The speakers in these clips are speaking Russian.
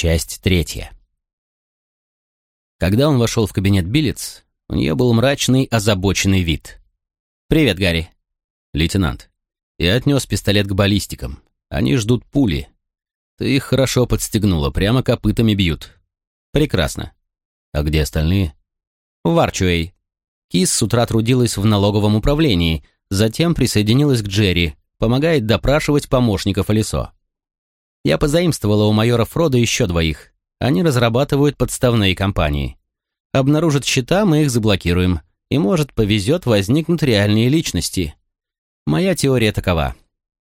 Часть третья. Когда он вошел в кабинет Биллиц, у нее был мрачный, озабоченный вид. «Привет, Гарри». «Лейтенант, я отнес пистолет к баллистикам. Они ждут пули. Ты их хорошо подстегнула, прямо копытами бьют». «Прекрасно. А где остальные?» «В Арчуэй». Кис с утра трудилась в налоговом управлении, затем присоединилась к Джерри, помогает допрашивать помощников Алисо. Я позаимствовала у майора Фрода еще двоих. Они разрабатывают подставные компании. Обнаружат счета, мы их заблокируем. И, может, повезет, возникнут реальные личности. Моя теория такова.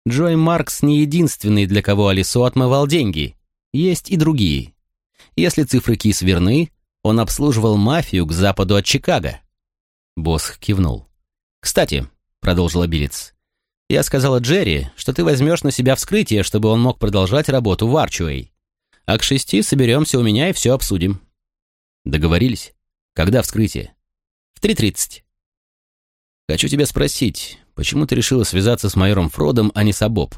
Джой Маркс не единственный, для кого Алисо отмывал деньги. Есть и другие. Если цифры Кис верны, он обслуживал мафию к западу от Чикаго. Босс кивнул. «Кстати», — продолжила Биллиц, я сказала Джерри, что ты возьмешь на себя вскрытие, чтобы он мог продолжать работу в Арчуэй. А к шести соберемся у меня и все обсудим». «Договорились? Когда вскрытие?» «В 3.30». «Хочу тебя спросить, почему ты решила связаться с майором Фродом, а не с Абоб?»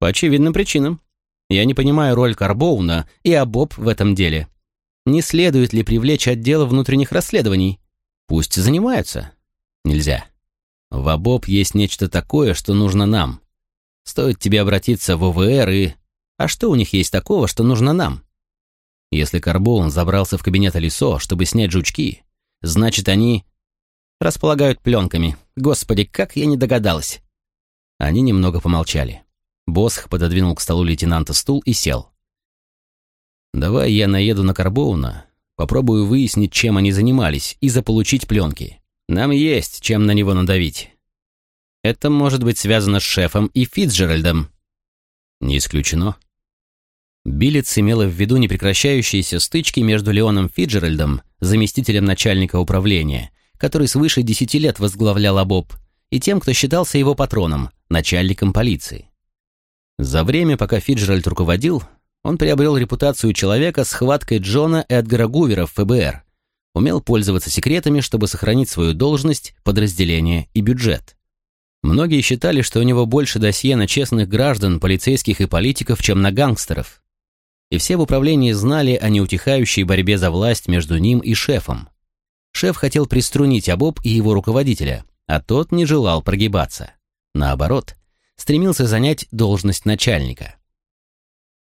«По очевидным причинам. Я не понимаю роль Карбоуна и Абоб в этом деле. Не следует ли привлечь отдел внутренних расследований? Пусть занимаются». «Нельзя. В АБОП есть нечто такое, что нужно нам. Стоит тебе обратиться в ОВР и... А что у них есть такого, что нужно нам? Если Карбоун забрался в кабинет Алисо, чтобы снять жучки, значит, они... Располагают пленками. Господи, как я не догадалась. Они немного помолчали. Босх пододвинул к столу лейтенанта стул и сел. «Давай я наеду на Карбоуна, попробую выяснить, чем они занимались, и заполучить пленки. Нам есть чем на него надавить. Это может быть связано с шефом и Фитцджеральдом. Не исключено. Биллетс имела в виду непрекращающиеся стычки между Леоном Фитджеральдом, заместителем начальника управления, который свыше десяти лет возглавлял ОБОП, и тем, кто считался его патроном, начальником полиции. За время, пока Фиджеральд руководил, он приобрел репутацию человека с хваткой Джона Эдгара Гувера в ФБР, умел пользоваться секретами, чтобы сохранить свою должность, подразделение и бюджет. Многие считали, что у него больше досье на честных граждан, полицейских и политиков, чем на гангстеров. И все в управлении знали о неутихающей борьбе за власть между ним и шефом. Шеф хотел приструнить Абоб и его руководителя, а тот не желал прогибаться. Наоборот, стремился занять должность начальника.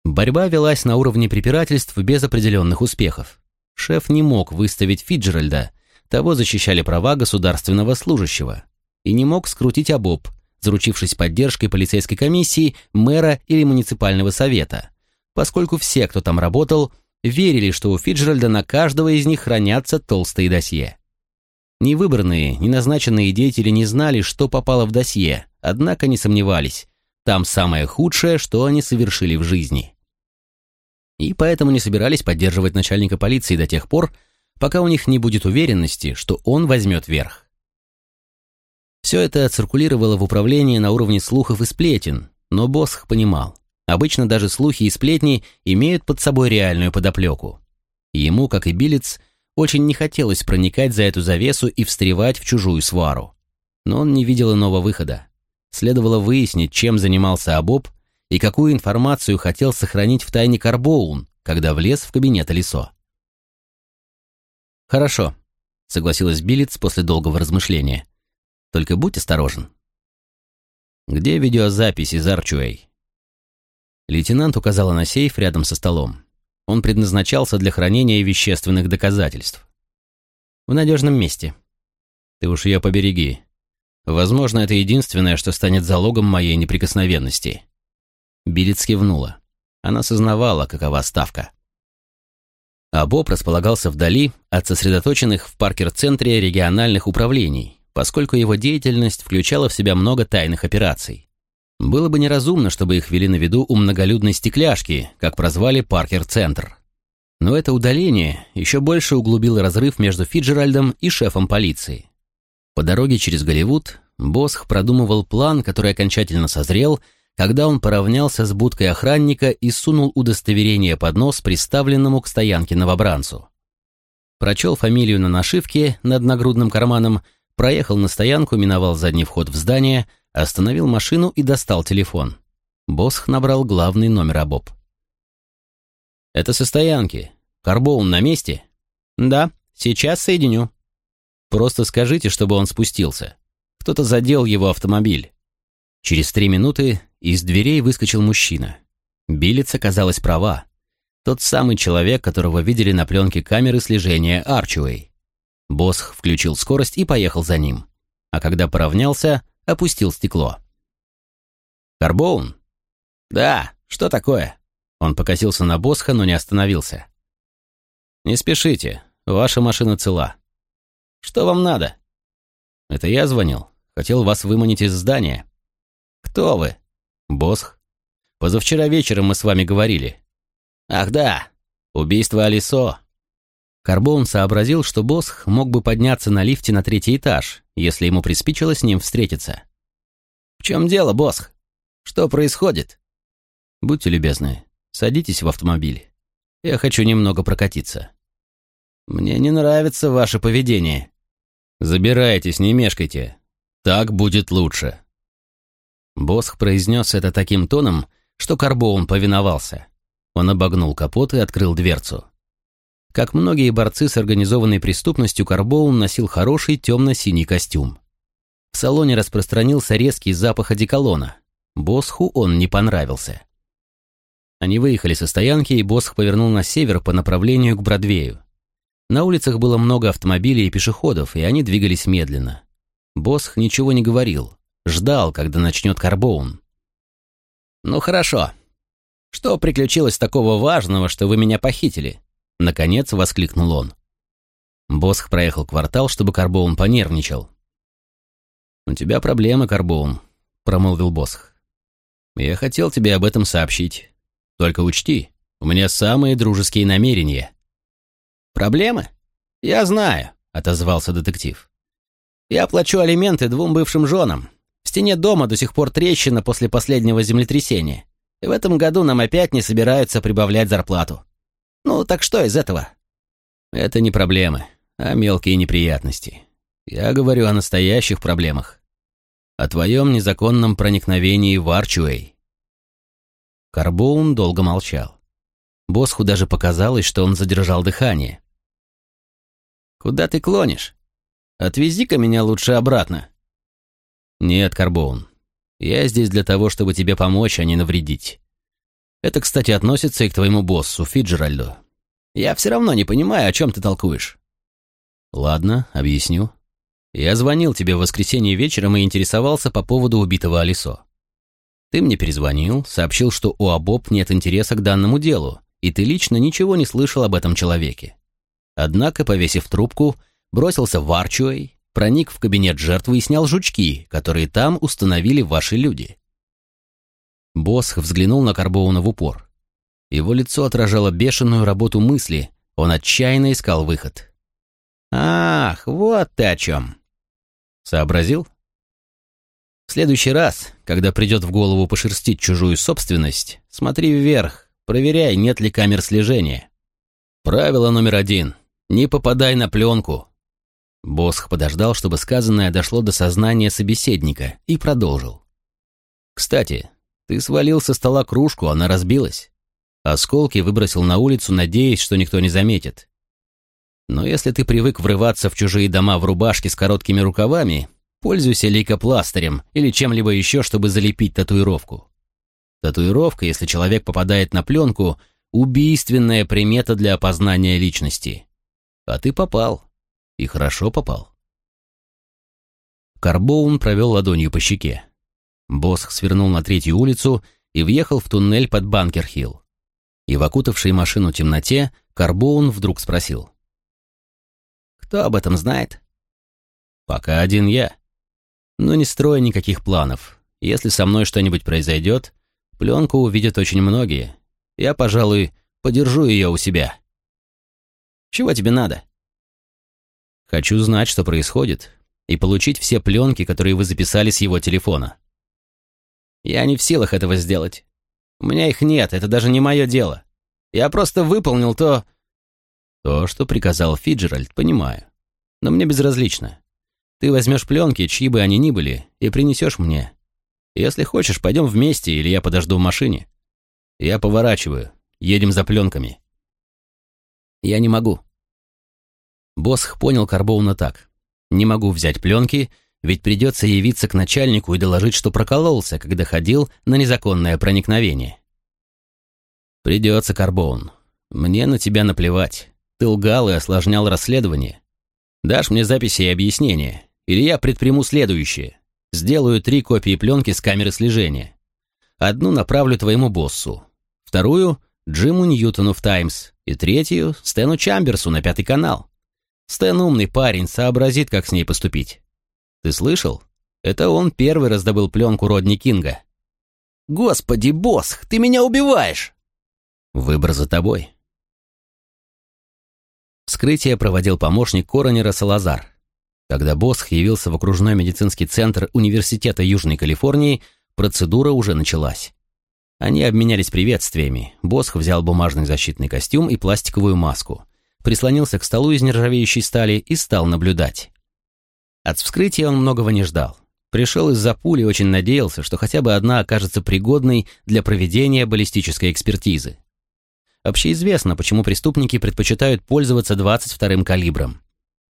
Борьба велась на уровне препирательств без определенных успехов. Шеф не мог выставить Фиджеральда, того защищали права государственного служащего, и не мог скрутить Абоб, заручившись поддержкой полицейской комиссии, мэра или муниципального совета, поскольку все, кто там работал, верили, что у Фиджеральда на каждого из них хранятся толстые досье. Ни выбранные, ни деятели не знали, что попало в досье, однако не сомневались, там самое худшее, что они совершили в жизни и поэтому не собирались поддерживать начальника полиции до тех пор, пока у них не будет уверенности, что он возьмет верх. Все это циркулировало в управлении на уровне слухов и сплетен, но Босх понимал, обычно даже слухи и сплетни имеют под собой реальную подоплеку. Ему, как и Билец, очень не хотелось проникать за эту завесу и встревать в чужую свару. Но он не видел иного выхода. Следовало выяснить, чем занимался Абоб и какую информацию хотел сохранить в тайне Карбоун, когда влез в кабинет Алисо. «Хорошо», — согласилась Биллиц после долгого размышления. «Только будь осторожен». «Где видеозапись из Арчуэй?» Лейтенант указала на сейф рядом со столом. Он предназначался для хранения вещественных доказательств. «В надежном месте». «Ты уж ее побереги. Возможно, это единственное, что станет залогом моей неприкосновенности». Билец кивнула. Она сознавала, какова ставка. А Боб располагался вдали от сосредоточенных в Паркер-центре региональных управлений, поскольку его деятельность включала в себя много тайных операций. Было бы неразумно, чтобы их вели на виду у многолюдной стекляшки, как прозвали Паркер-центр. Но это удаление еще больше углубило разрыв между Фиджеральдом и шефом полиции. По дороге через Голливуд Босх продумывал план, который окончательно созрел когда он поравнялся с будкой охранника и сунул удостоверение под нос приставленному к стоянке новобранцу. Прочел фамилию на нашивке над нагрудным карманом, проехал на стоянку, миновал задний вход в здание, остановил машину и достал телефон. Босх набрал главный номер Абоб. Это со стоянки. Карбоун на месте? Да, сейчас соединю. Просто скажите, чтобы он спустился. Кто-то задел его автомобиль. Через три минуты из дверей выскочил мужчина. Билец оказалась права. Тот самый человек, которого видели на пленке камеры слежения Арчуэй. Босх включил скорость и поехал за ним. А когда поравнялся, опустил стекло. «Карбоун?» «Да, что такое?» Он покосился на Босха, но не остановился. «Не спешите, ваша машина цела». «Что вам надо?» «Это я звонил. Хотел вас выманить из здания». «Кто вы?» «Босх. Позавчера вечером мы с вами говорили». «Ах да, убийство Алисо». Карбоун сообразил, что Босх мог бы подняться на лифте на третий этаж, если ему приспичило с ним встретиться. «В чем дело, Босх? Что происходит?» «Будьте любезны, садитесь в автомобиль. Я хочу немного прокатиться». «Мне не нравится ваше поведение». «Забирайтесь, не мешкайте. Так будет лучше». Босх произнес это таким тоном, что Карбоун повиновался. Он обогнул капот и открыл дверцу. Как многие борцы с организованной преступностью, Карбоун носил хороший темно-синий костюм. В салоне распространился резкий запах одеколона. Босху он не понравился. Они выехали со стоянки, и Босх повернул на север по направлению к Бродвею. На улицах было много автомобилей и пешеходов, и они двигались медленно. Босх ничего не говорил, ждал, когда начнет Карбоун. «Ну хорошо. Что приключилось такого важного, что вы меня похитили?» Наконец воскликнул он. Босх проехал квартал, чтобы Карбоун понервничал. «У тебя проблемы, Карбоун», — промолвил Босх. «Я хотел тебе об этом сообщить. Только учти, у меня самые дружеские намерения». «Проблемы? Я знаю», — отозвался детектив. «Я плачу алименты двум бывшим женам. Стене дома до сих пор трещина после последнего землетрясения. И в этом году нам опять не собираются прибавлять зарплату. Ну, так что из этого?» «Это не проблемы, а мелкие неприятности. Я говорю о настоящих проблемах. О твоем незаконном проникновении в Арчуэй». Карбоун долго молчал. Босху даже показалось, что он задержал дыхание. Куда ты клонишь? Отвези-ка меня лучше обратно. Нет, Карбоун. Я здесь для того, чтобы тебе помочь, а не навредить. Это, кстати, относится и к твоему боссу, Фиджеральду. Я все равно не понимаю, о чем ты толкуешь. Ладно, объясню. Я звонил тебе в воскресенье вечером и интересовался по поводу убитого Алисо. Ты мне перезвонил, сообщил, что у Абоб нет интереса к данному делу, и ты лично ничего не слышал об этом человеке. Однако, повесив трубку, бросился в Арчуэй, проник в кабинет жертвы и снял жучки, которые там установили ваши люди. Босх взглянул на Карбоуна в упор. Его лицо отражало бешеную работу мысли, он отчаянно искал выход. «Ах, вот ты о чем!» «Сообразил?» «В следующий раз, когда придет в голову пошерстить чужую собственность, смотри вверх, проверяй, нет ли камер слежения. Правило номер один не попадай на пленку!» Босх подождал, чтобы сказанное дошло до сознания собеседника, и продолжил. «Кстати, ты свалил со стола кружку, она разбилась. Осколки выбросил на улицу, надеясь, что никто не заметит. Но если ты привык врываться в чужие дома в рубашке с короткими рукавами, пользуйся лейкопластырем или чем-либо еще, чтобы залепить татуировку. Татуировка, если человек попадает на пленку, убийственная примета для опознания личности. А ты попал. И хорошо попал. Карбоун провел ладонью по щеке. Босх свернул на третью улицу и въехал в туннель под Банкер-Хилл. И в окутавшей машину темноте Карбоун вдруг спросил. «Кто об этом знает?» «Пока один я. Но не строю никаких планов. Если со мной что-нибудь произойдет, пленку увидят очень многие. Я, пожалуй, подержу ее у себя». Чего тебе надо?» «Хочу знать, что происходит, и получить все пленки, которые вы записали с его телефона». «Я не в силах этого сделать. У меня их нет, это даже не мое дело. Я просто выполнил то...» «То, что приказал Фиджеральд, понимаю. Но мне безразлично. Ты возьмешь пленки, чьи бы они ни были, и принесешь мне. Если хочешь, пойдем вместе, или я подожду в машине. Я поворачиваю. Едем за пленками». Я не могу. Босх понял Карбоуна так. Не могу взять пленки, ведь придется явиться к начальнику и доложить, что прокололся, когда ходил на незаконное проникновение. Придется, Карбоун. Мне на тебя наплевать. Ты лгал и осложнял расследование. Дашь мне записи и объяснения, или я предприму следующее. Сделаю три копии пленки с камеры слежения. Одну направлю твоему боссу, вторую — Джиму Ньютону в «Таймс», и третью — Стэну Чамберсу на Пятый канал. Стэн умный парень, сообразит, как с ней поступить. Ты слышал? Это он первый раздобыл пленку Родни Кинга. «Господи, босс, ты меня убиваешь!» Выбор за тобой. Вскрытие проводил помощник коронера Салазар. Когда Босх явился в окружной медицинский центр Университета Южной Калифорнии, процедура уже началась. Они обменялись приветствиями. Босх взял бумажный защитный костюм и пластиковую маску, прислонился к столу из нержавеющей стали и стал наблюдать. От вскрытия он многого не ждал. Пришел из-за пули и очень надеялся, что хотя бы одна окажется пригодной для проведения баллистической экспертизы. Общеизвестно, почему преступники предпочитают пользоваться 22-м калибром.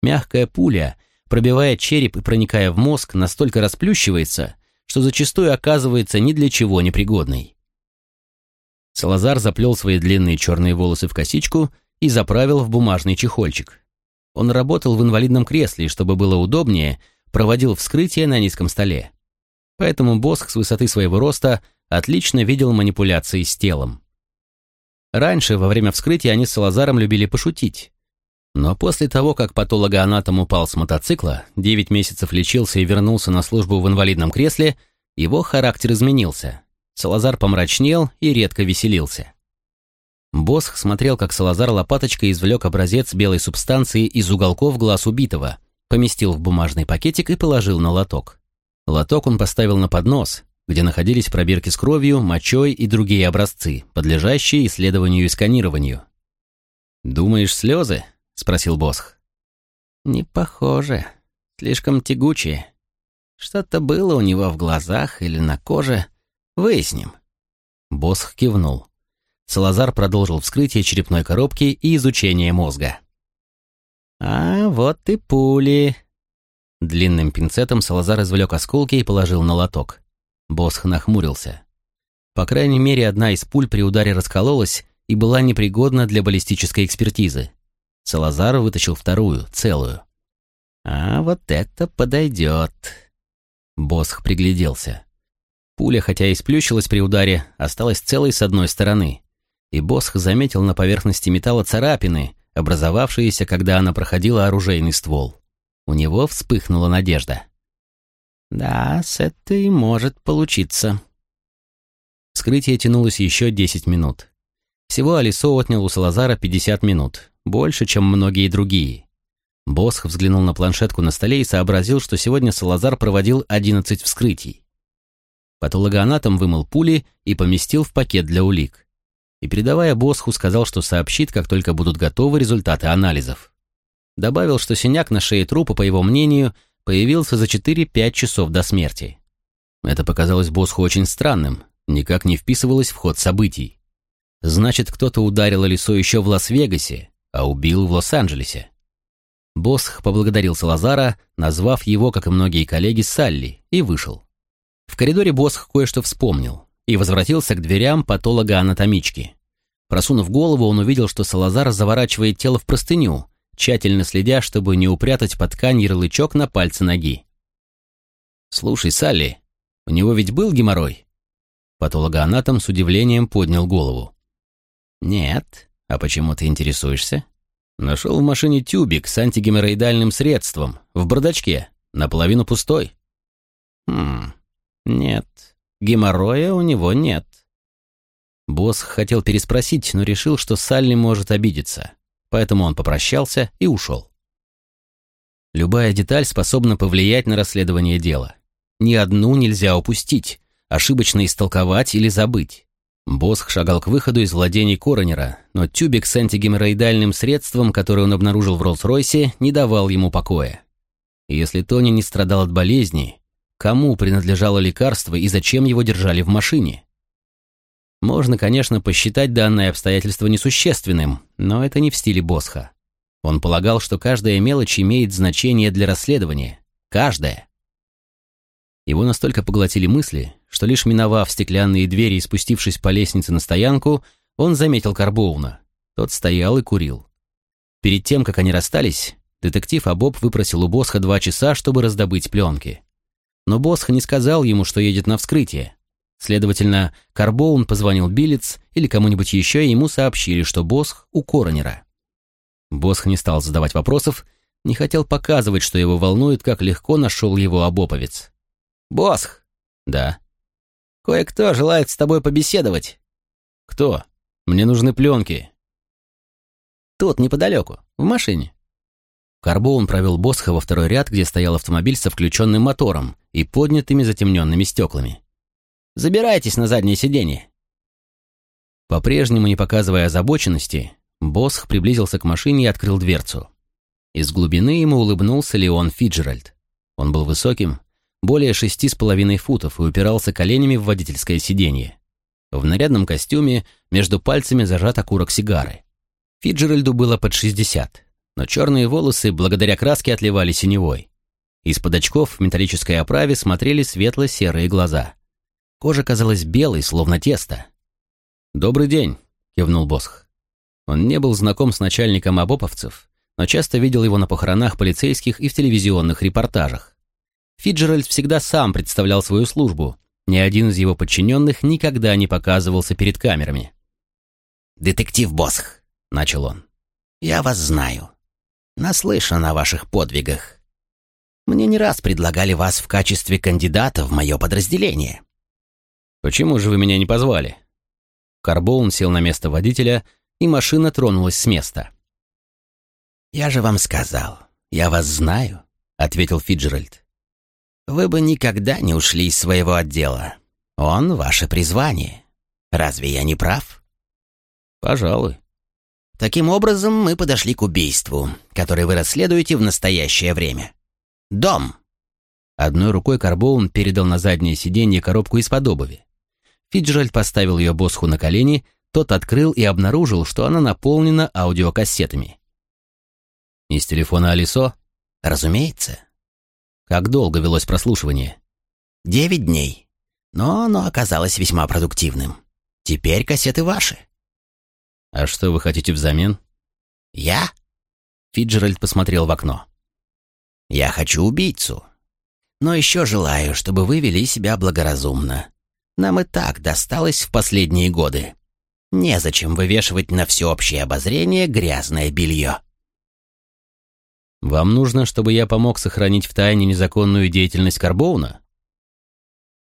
Мягкая пуля, пробивая череп и проникая в мозг, настолько расплющивается, что зачастую оказывается ни для чего непригодной. Салазар заплел свои длинные черные волосы в косичку и заправил в бумажный чехольчик. Он работал в инвалидном кресле, чтобы было удобнее, проводил вскрытие на низком столе. Поэтому Босх с высоты своего роста отлично видел манипуляции с телом. Раньше, во время вскрытия, они с Салазаром любили пошутить. Но после того, как патологоанатом упал с мотоцикла, 9 месяцев лечился и вернулся на службу в инвалидном кресле, его характер изменился. Салазар помрачнел и редко веселился. Босх смотрел, как Салазар лопаточкой извлек образец белой субстанции из уголков глаз убитого, поместил в бумажный пакетик и положил на лоток. Лоток он поставил на поднос, где находились пробирки с кровью, мочой и другие образцы, подлежащие исследованию и сканированию. «Думаешь, слезы?» — спросил Босх. «Не похоже. Слишком тягучие. Что-то было у него в глазах или на коже. Выясним». Босх кивнул. Салазар продолжил вскрытие черепной коробки и изучение мозга. «А вот и пули». Длинным пинцетом Салазар извлек осколки и положил на лоток. Босх нахмурился. По крайней мере, одна из пуль при ударе раскололась и была непригодна для баллистической экспертизы. Салазар вытащил вторую, целую. «А вот это подойдет». Босх пригляделся. Пуля, хотя и сплющилась при ударе, осталась целой с одной стороны. И Босх заметил на поверхности металла царапины, образовавшиеся, когда она проходила оружейный ствол. У него вспыхнула надежда. Да, с этой может получиться. Вскрытие тянулось еще 10 минут. Всего Алисо отнял у Салазара 50 минут, больше, чем многие другие. Босх взглянул на планшетку на столе и сообразил, что сегодня Салазар проводил 11 вскрытий. Патологоанатом вымыл пули и поместил в пакет для улик. И, передавая Босху, сказал, что сообщит, как только будут готовы результаты анализов. Добавил, что синяк на шее трупа, по его мнению, появился за 4-5 часов до смерти. Это показалось Босху очень странным, никак не вписывалось в ход событий. Значит, кто-то ударил Алисо еще в Лас-Вегасе, а убил в Лос-Анджелесе. Босх поблагодарил Салазара, назвав его, как и многие коллеги, Салли, и вышел. В коридоре Босх кое-что вспомнил и возвратился к дверям патолога-анатомички. Просунув голову, он увидел, что Салазар заворачивает тело в простыню, тщательно следя, чтобы не упрятать под ткань ярлычок на пальце ноги. «Слушай, Салли, у него ведь был геморрой?» Патологоанатом с удивлением поднял голову. «Нет. А почему ты интересуешься?» «Нашел в машине тюбик с антигеморроидальным средством, в бардачке, наполовину пустой». «Хм, нет, геморроя у него нет». Босс хотел переспросить, но решил, что Салли может обидеться поэтому он попрощался и ушел. Любая деталь способна повлиять на расследование дела. Ни одну нельзя упустить, ошибочно истолковать или забыть. Босх шагал к выходу из владений Коронера, но тюбик с антигеморроидальным средством, который он обнаружил в Роллс-Ройсе, не давал ему покоя. если Тони не страдал от болезни, кому принадлежало лекарство и зачем его держали в машине? Можно, конечно, посчитать данное обстоятельство несущественным, но это не в стиле Босха. Он полагал, что каждая мелочь имеет значение для расследования. Каждая. Его настолько поглотили мысли, что лишь миновав стеклянные двери и спустившись по лестнице на стоянку, он заметил Карбоуна. Тот стоял и курил. Перед тем, как они расстались, детектив Абоб выпросил у Босха два часа, чтобы раздобыть пленки. Но Босх не сказал ему, что едет на вскрытие. Следовательно, Карбоун позвонил Биллиц или кому-нибудь еще, и ему сообщили, что Босх у Коронера. Босх не стал задавать вопросов, не хотел показывать, что его волнует, как легко нашел его обоповец. «Босх!» «Да». «Кое-кто желает с тобой побеседовать». «Кто? Мне нужны пленки». «Тут, неподалеку, в машине». Карбоун провел Босха во второй ряд, где стоял автомобиль со включенным мотором и поднятыми затемненными стеклами. «Забирайтесь на заднее сиденье». По-прежнему не показывая озабоченности, Босх приблизился к машине и открыл дверцу. Из глубины ему улыбнулся Леон Фиджеральд. Он был высоким, более шести с половиной футов и упирался коленями в водительское сиденье. В нарядном костюме между пальцами зажат окурок сигары. Фиджеральду было под шестьдесят но черные волосы благодаря краске отливали синевой. Из-под очков в металлической оправе смотрели светло-серые глаза. Кожа казалась белой, словно тесто. «Добрый день», — кивнул Босх. Он не был знаком с начальником обоповцев, но часто видел его на похоронах полицейских и в телевизионных репортажах. Фиджеральд всегда сам представлял свою службу, ни один из его подчиненных никогда не показывался перед камерами. «Детектив Босх», — начал он, — «я вас знаю наслышан о ваших подвигах. Мне не раз предлагали вас в качестве кандидата в мое подразделение». «Почему же вы меня не позвали?» Карбоун сел на место водителя, и машина тронулась с места. «Я же вам сказал, я вас знаю», — ответил Фиджеральд. «Вы бы никогда не ушли из своего отдела. Он — ваше призвание. Разве я не прав?» «Пожалуй». Таким образом, мы подошли к убийству, которое вы расследуете в настоящее время. Дом. Одной рукой Карбоун передал на заднее сиденье коробку из-под обуви. Фиджеральд поставил ее Босху на колени, тот открыл и обнаружил, что она наполнена аудиокассетами. «Из телефона Алисо?» «Разумеется». «Как долго велось прослушивание?» «Девять дней. Но оно оказалось весьма продуктивным. Теперь кассеты ваши». «А что вы хотите взамен?» «Я?» Фиджеральд посмотрел в окно. «Я хочу убийцу. Но еще желаю, чтобы вы вели себя благоразумно. Нам и так досталось в последние годы. Незачем вывешивать на всеобщее обозрение грязное белье». «Вам нужно, чтобы я помог сохранить в тайне незаконную деятельность Карбоуна?»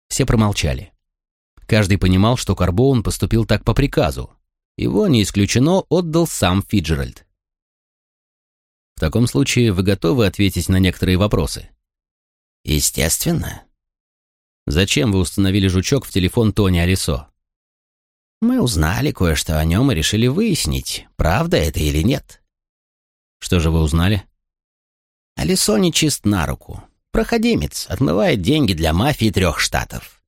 Все промолчали. Каждый понимал, что Карбоун поступил так по приказу, его, не исключено, отдал сам Фиджеральд. В таком случае вы готовы ответить на некоторые вопросы? Естественно. Зачем вы установили жучок в телефон Тони Алисо? Мы узнали кое-что о нем и решили выяснить, правда это или нет. Что же вы узнали? Алисо не чист на руку. Проходимец, отмывает деньги для мафии трех штатов.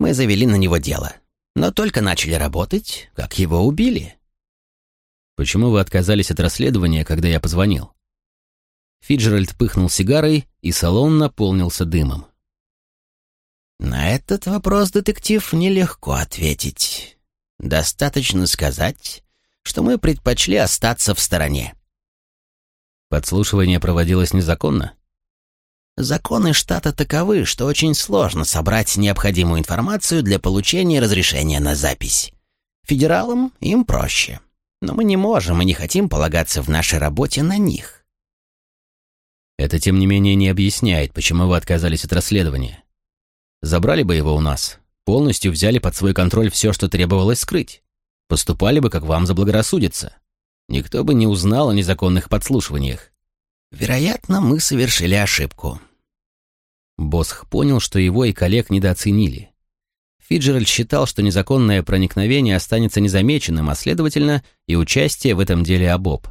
Мы завели на него дело но только начали работать, как его убили. Почему вы отказались от расследования, когда я позвонил? Фиджеральд пыхнул сигарой, и салон наполнился дымом. На этот вопрос, детектив, нелегко ответить. Достаточно сказать, что мы предпочли остаться в стороне. Подслушивание проводилось незаконно? Законы штата таковы, что очень сложно собрать необходимую информацию для получения разрешения на запись. Федералам им проще. Но мы не можем и не хотим полагаться в нашей работе на них. Это, тем не менее, не объясняет, почему вы отказались от расследования. Забрали бы его у нас, полностью взяли под свой контроль все, что требовалось скрыть. Поступали бы, как вам заблагорассудится. Никто бы не узнал о незаконных подслушиваниях. Вероятно, мы совершили ошибку. Босх понял, что его и коллег недооценили. Фиджеральд считал, что незаконное проникновение останется незамеченным, а следовательно, и участие в этом деле обоб.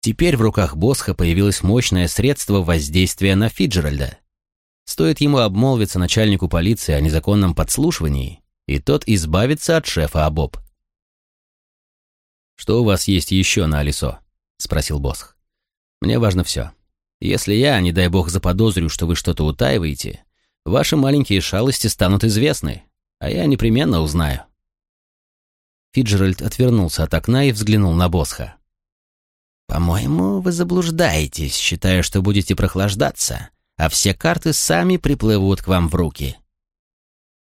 Теперь в руках Босха появилось мощное средство воздействия на Фиджеральда. Стоит ему обмолвиться начальнику полиции о незаконном подслушивании, и тот избавится от шефа Абоб. «Что у вас есть еще на Алисо?» — спросил Босх. «Мне важно все. Если я, не дай бог, заподозрю, что вы что-то утаиваете, ваши маленькие шалости станут известны, а я непременно узнаю». Фиджеральд отвернулся от окна и взглянул на Босха. «По-моему, вы заблуждаетесь, считая, что будете прохлаждаться, а все карты сами приплывут к вам в руки».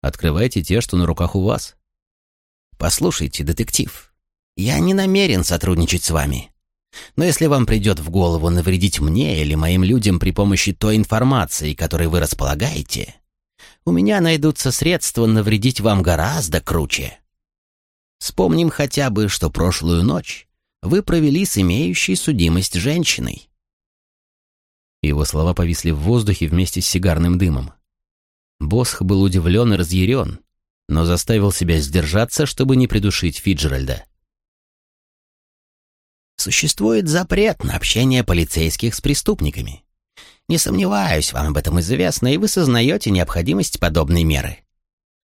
«Открывайте те, что на руках у вас». «Послушайте, детектив, я не намерен сотрудничать с вами. Но если вам придет в голову навредить мне или моим людям при помощи той информации, которой вы располагаете, у меня найдутся средства навредить вам гораздо круче. Вспомним хотя бы, что прошлую ночь вы провели с имеющей судимость женщиной. Его слова повисли в воздухе вместе с сигарным дымом. Босх был удивлен и разъярен, но заставил себя сдержаться, чтобы не придушить Фиджеральда. Существует запрет на общение полицейских с преступниками. Не сомневаюсь, вам об этом известно, и вы сознаете необходимость подобной меры.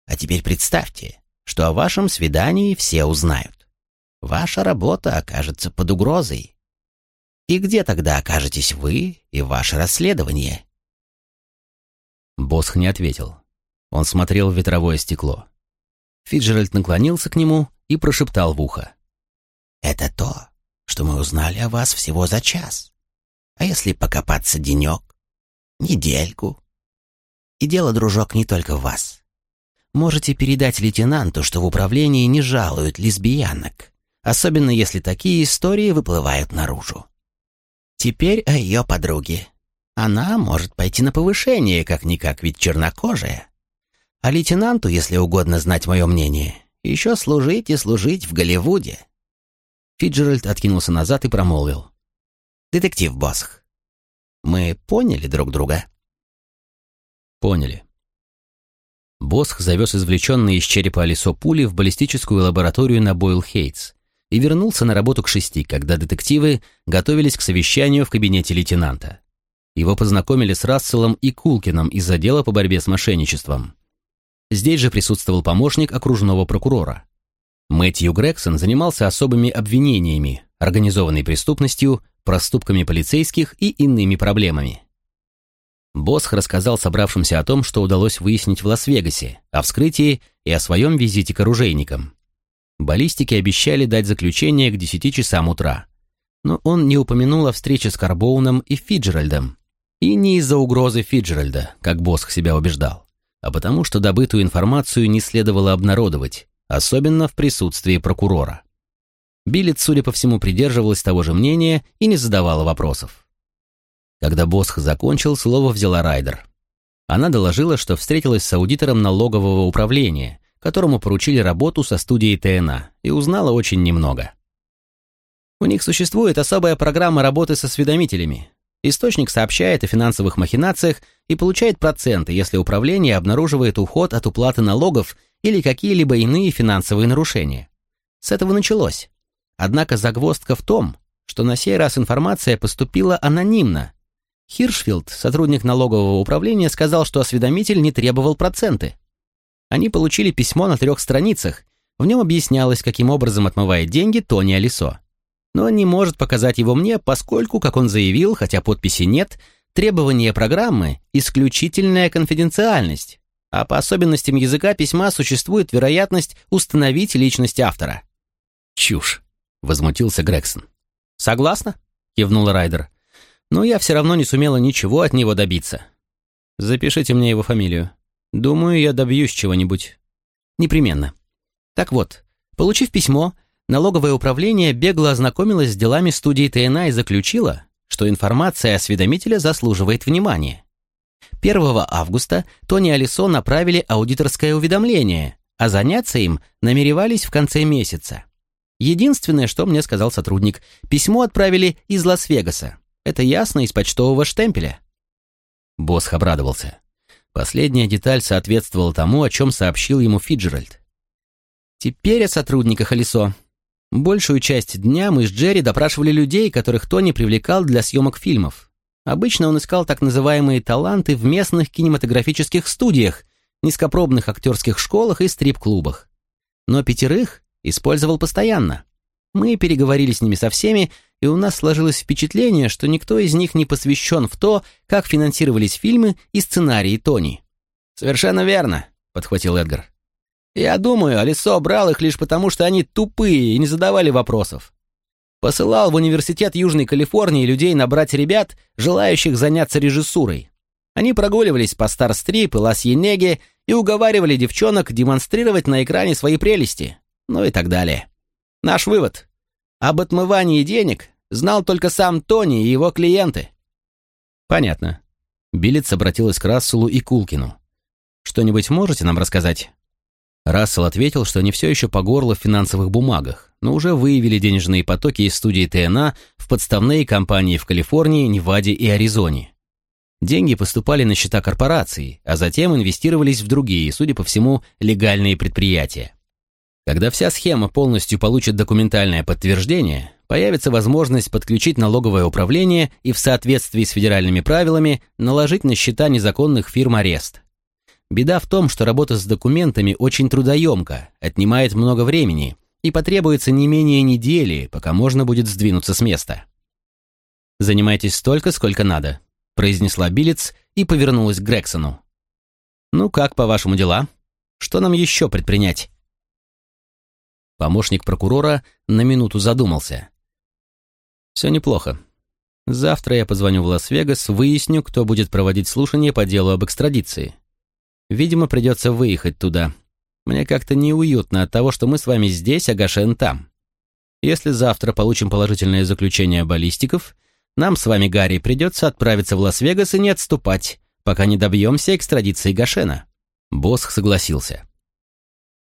А теперь представьте, что о вашем свидании все узнают. Ваша работа окажется под угрозой. И где тогда окажетесь вы и ваше расследование? Босх не ответил. Он смотрел в ветровое стекло. Фиджеральд наклонился к нему и прошептал в ухо. «Это то, что мы узнали о вас всего за час. А если покопаться денек, недельку? И дело, дружок, не только в вас. Можете передать лейтенанту, что в управлении не жалуют лесбиянок, особенно если такие истории выплывают наружу. Теперь о ее подруге. Она может пойти на повышение, как-никак, ведь чернокожая. А лейтенанту, если угодно знать мое мнение, еще служить и служить в Голливуде. Фиджеральд откинулся назад и промолвил. «Детектив Босх, мы поняли друг друга?» «Поняли». Босх завез извлеченные из черепа Алисо пули в баллистическую лабораторию на Бойл-Хейтс и вернулся на работу к шести, когда детективы готовились к совещанию в кабинете лейтенанта. Его познакомили с Расселом и Кулкином из отдела по борьбе с мошенничеством. Здесь же присутствовал помощник окружного прокурора. Мэтью Грегсон занимался особыми обвинениями, организованной преступностью, проступками полицейских и иными проблемами. Босх рассказал собравшимся о том, что удалось выяснить в Лас-Вегасе, о вскрытии и о своем визите к оружейникам. Баллистики обещали дать заключение к 10 часам утра. Но он не упомянул о встрече с Карбоуном и Фиджеральдом. И не из-за угрозы Фиджеральда, как Босх себя убеждал, а потому что добытую информацию не следовало обнародовать, особенно в присутствии прокурора. Биллет, судя по всему, придерживалась того же мнения и не задавала вопросов. Когда Босх закончил, слово взяла Райдер. Она доложила, что встретилась с аудитором налогового управления, которому поручили работу со студией ТНА, и узнала очень немного. У них существует особая программа работы со осведомителями. Источник сообщает о финансовых махинациях и получает проценты, если управление обнаруживает уход от уплаты налогов или какие-либо иные финансовые нарушения. С этого началось. Однако загвоздка в том, что на сей раз информация поступила анонимно. Хиршфилд, сотрудник налогового управления, сказал, что осведомитель не требовал проценты. Они получили письмо на трех страницах. В нем объяснялось, каким образом отмывает деньги Тони Алисо. Но он не может показать его мне, поскольку, как он заявил, хотя подписи нет, требование программы – исключительная конфиденциальность а по особенностям языка письма существует вероятность установить личность автора. «Чушь», — возмутился Грегсон. «Согласна?» — кивнула Райдер. «Но я все равно не сумела ничего от него добиться. Запишите мне его фамилию. Думаю, я добьюсь чего-нибудь. Непременно. Так вот, получив письмо, налоговое управление бегло ознакомилось с делами студии ТНА и заключило, что информация осведомителя заслуживает внимания. 1 августа Тони Алисо направили аудиторское уведомление, а заняться им намеревались в конце месяца. Единственное, что мне сказал сотрудник, письмо отправили из Лас-Вегаса. Это ясно из почтового штемпеля. Босх обрадовался. Последняя деталь соответствовала тому, о чем сообщил ему Фиджеральд. Теперь о сотрудниках Алисо. Большую часть дня мы с Джерри допрашивали людей, которых Тони привлекал для съемок фильмов. Обычно он искал так называемые таланты в местных кинематографических студиях, низкопробных актерских школах и стрип-клубах. Но пятерых использовал постоянно. Мы переговорили с ними со всеми, и у нас сложилось впечатление, что никто из них не посвящен в то, как финансировались фильмы и сценарии Тони. «Совершенно верно», — подхватил Эдгар. «Я думаю, Алисо брал их лишь потому, что они тупые и не задавали вопросов. Посылал в университет Южной Калифорнии людей набрать ребят, желающих заняться режиссурой. Они прогуливались по Старстрип и Лас-Енеге и уговаривали девчонок демонстрировать на экране свои прелести, ну и так далее. Наш вывод. Об отмывании денег знал только сам Тони и его клиенты. Понятно. Билец обратилась к Расселу и Кулкину. Что-нибудь можете нам рассказать? Рассел ответил, что они все еще по горло в финансовых бумагах, но уже выявили денежные потоки из студии ТНА в подставные компании в Калифорнии, Неваде и Аризоне. Деньги поступали на счета корпораций, а затем инвестировались в другие, судя по всему, легальные предприятия. Когда вся схема полностью получит документальное подтверждение, появится возможность подключить налоговое управление и в соответствии с федеральными правилами наложить на счета незаконных фирм арест. Беда в том, что работа с документами очень трудоемка, отнимает много времени и потребуется не менее недели, пока можно будет сдвинуться с места. «Занимайтесь столько, сколько надо», произнесла Билец и повернулась к Грексону. «Ну как, по-вашему, дела? Что нам еще предпринять?» Помощник прокурора на минуту задумался. «Все неплохо. Завтра я позвоню в Лас-Вегас, выясню, кто будет проводить слушание по делу об экстрадиции. Видимо, придется выехать туда. Мне как-то неуютно от того, что мы с вами здесь, а Гашен там. Если завтра получим положительное заключение баллистиков, нам с вами, Гарри, придется отправиться в Лас-Вегас и не отступать, пока не добьемся экстрадиции Гашена». Босх согласился.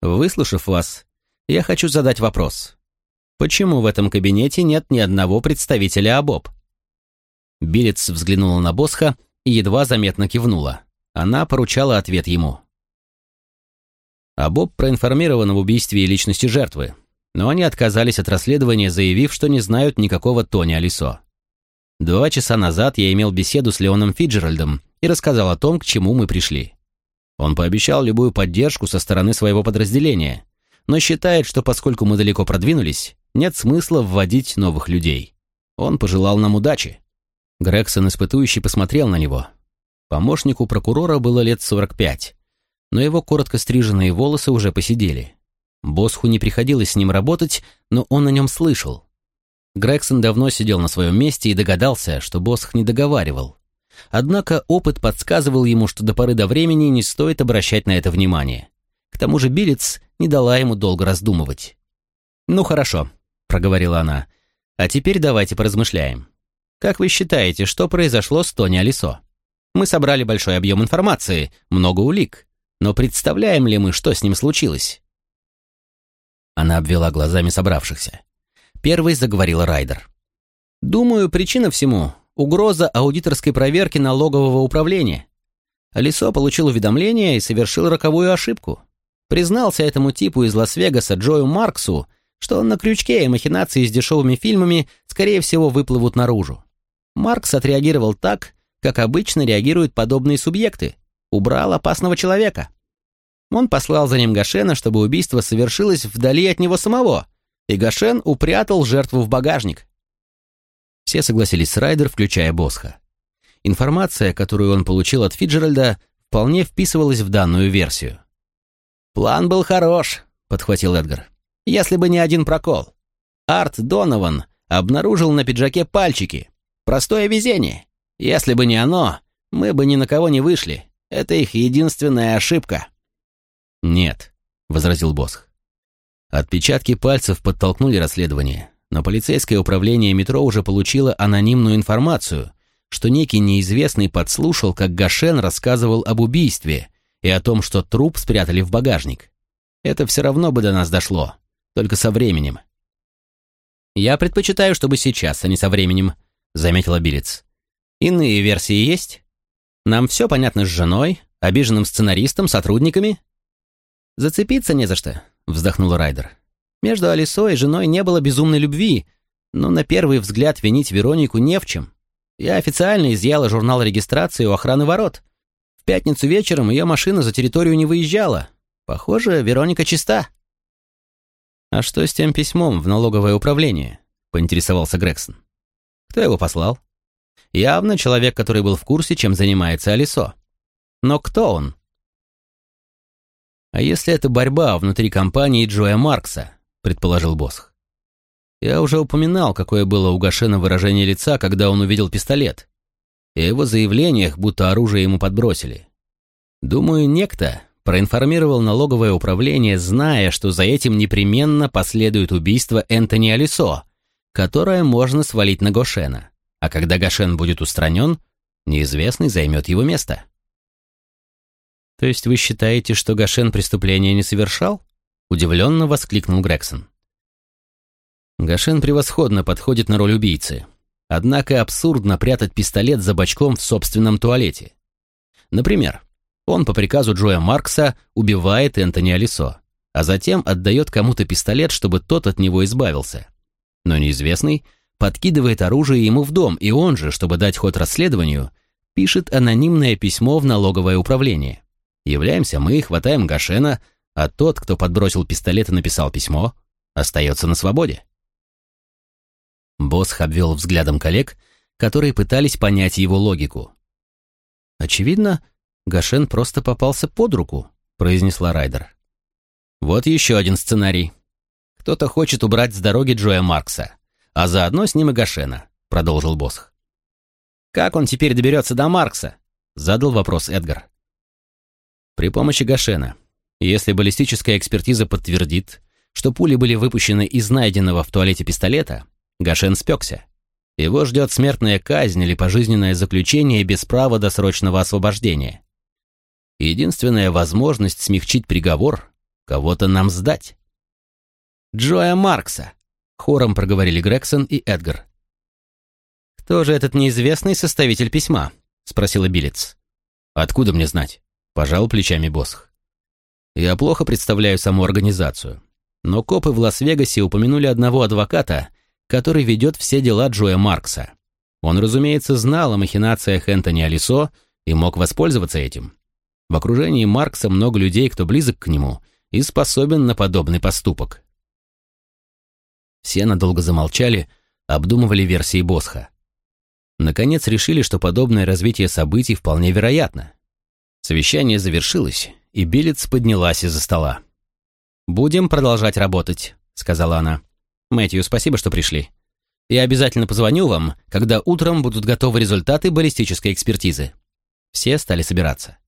«Выслушав вас, я хочу задать вопрос. Почему в этом кабинете нет ни одного представителя АБОП?» Билец взглянула на Босха и едва заметно кивнула. Она поручала ответ ему. АБОП проинформирован об убийстве и личности жертвы, но они отказались от расследования, заявив, что не знают никакого Тони Алисо. Два часа назад я имел беседу с Леоном Фиджеральдом и рассказал о том, к чему мы пришли. Он пообещал любую поддержку со стороны своего подразделения, но считает, что поскольку мы далеко продвинулись, нет смысла вводить новых людей. Он пожелал нам удачи. Грегсон испытующий посмотрел на него. Помощнику прокурора было лет 45, но его коротко стриженные волосы уже посидели. Босху не приходилось с ним работать, но он о нем слышал. Грегсон давно сидел на своем месте и догадался, что Босх не договаривал. Однако опыт подсказывал ему, что до поры до времени не стоит обращать на это внимание. К тому же Билец не дала ему долго раздумывать. «Ну хорошо», — проговорила она. «А теперь давайте поразмышляем. Как вы считаете, что произошло с Тони Алисо? Мы собрали большой объем информации, много улик, но представляем ли мы, что с ним случилось?» Она обвела глазами собравшихся. Первый заговорил Райдер. «Думаю, причина всему — угроза аудиторской проверки налогового управления. Алисо получил уведомление и совершил роковую ошибку. Признался этому типу из Лас-Вегаса Джою Марксу, что на крючке и махинации с дешевыми фильмами, скорее всего, выплывут наружу. Маркс отреагировал так, как обычно реагируют подобные субъекты. Убрал опасного человека. Он послал за ним Гашена, чтобы убийство совершилось вдали от него самого, и Гашен упрятал жертву в багажник. Все согласились с Райдер, включая Босха. Информация, которую он получил от Фиджеральда, вполне вписывалась в данную версию. «План был хорош», — подхватил Эдгар. «Если бы не один прокол. Арт Донован обнаружил на пиджаке пальчики. Простое везение. Если бы не оно, мы бы ни на кого не вышли. Это их единственная ошибка». «Нет», — возразил Босх. Отпечатки пальцев подтолкнули расследование, но полицейское управление метро уже получило анонимную информацию, что некий неизвестный подслушал, как Гашен рассказывал об убийстве и о том, что труп спрятали в багажник. Это все равно бы до нас дошло, только со временем. «Я предпочитаю, чтобы сейчас, а не со временем», — заметила Билец. «Иные версии есть? Нам все понятно с женой, обиженным сценаристом, сотрудниками?» «Зацепиться не за что», — вздохнул Райдер. «Между Алисой и женой не было безумной любви, но на первый взгляд винить Веронику не в чем. Я официально изъяла журнал регистрации у охраны ворот. Пятницу вечером ее машина за территорию не выезжала. Похоже, Вероника чиста. «А что с тем письмом в налоговое управление?» — поинтересовался Грегсон. «Кто его послал?» «Явно человек, который был в курсе, чем занимается Алисо. Но кто он?» «А если это борьба внутри компании Джоя Маркса?» — предположил Босх. «Я уже упоминал, какое было у выражение лица, когда он увидел пистолет, и его заявлениях, будто оружие ему подбросили. Думаю, некто проинформировал налоговое управление, зная, что за этим непременно последует убийство Энтони Алисо, которое можно свалить на Гошена, а когда Гошен будет устранен, неизвестный займет его место». «То есть вы считаете, что Гашен преступление не совершал?» — удивленно воскликнул Грегсон. Гашен превосходно подходит на роль убийцы. Однако абсурдно прятать пистолет за бачком в собственном туалете. Например, он по приказу Джоя Маркса убивает Энтони Алисо, а затем отдает кому-то пистолет, чтобы тот от него избавился. Но неизвестный подкидывает оружие ему в дом, и он же, чтобы дать ход расследованию, пишет анонимное письмо в налоговое управление. Являемся мы, хватаем Гашена, а тот, кто подбросил пистолет и написал письмо, остается на свободе. Босс обвел взглядом коллег, которые пытались понять его логику. «Очевидно, Гашен просто попался под руку», — произнесла Райдер. «Вот еще один сценарий. Кто-то хочет убрать с дороги Джоя Маркса, а заодно с ним и Гашена», — продолжил Босх. «Как он теперь доберется до Маркса?» — задал вопрос Эдгар. При помощи Гашена. Если баллистическая экспертиза подтвердит, что пули были выпущены из найденного в туалете пистолета, Гашен спекся. Его ждет смертная казнь или пожизненное заключение без права досрочного освобождения. Единственная возможность смягчить приговор — кого-то нам сдать. «Джоя Маркса», — хором проговорили Грегсон и Эдгар. «Кто же этот неизвестный составитель письма?» — спросила Билец. «Откуда мне знать?» Пожал плечами Босх. Я плохо представляю саму организацию, но копы в Лас-Вегасе упомянули одного адвоката, который ведет все дела Джоя Маркса. Он, разумеется, знал о махинациях Энтони Алисо и мог воспользоваться этим. В окружении Маркса много людей, кто близок к нему и способен на подобный поступок. Все надолго замолчали, обдумывали версии Босха. Наконец решили, что подобное развитие событий вполне вероятно. Совещание завершилось, и Билец поднялась из-за стола. «Будем продолжать работать», — сказала она. «Мэтью, спасибо, что пришли. Я обязательно позвоню вам, когда утром будут готовы результаты баллистической экспертизы». Все стали собираться.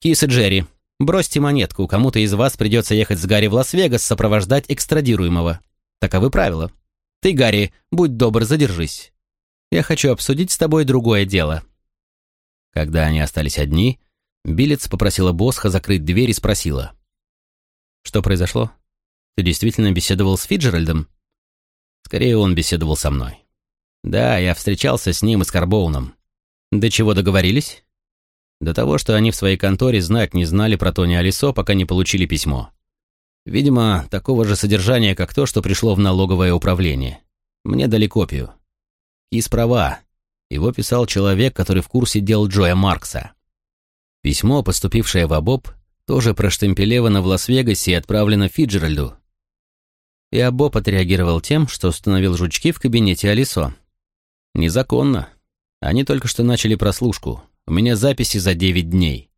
«Кис и Джерри, бросьте монетку, кому-то из вас придется ехать с Гарри в Лас-Вегас сопровождать экстрадируемого. Таковы правила. Ты, Гарри, будь добр, задержись. Я хочу обсудить с тобой другое дело». Когда они остались одни, Билец попросила Босха закрыть дверь и спросила. «Что произошло? Ты действительно беседовал с Фиджеральдом?» «Скорее, он беседовал со мной. Да, я встречался с ним и с Карбоуном. До чего договорились?» До того, что они в своей конторе знать не знали про Тони Алисо, пока не получили письмо. Видимо, такого же содержания, как то, что пришло в налоговое управление. Мне дали копию. Кис права. Его писал человек, который в курсе дел Джоя Маркса. Письмо, поступившее в Абоб, тоже проштемпелевано в Лас-Вегасе и отправлено Фиджеральду. И Абоб отреагировал тем, что установил жучки в кабинете Алисо. Незаконно. Они только что начали прослушку. У меня записи за 9 дней.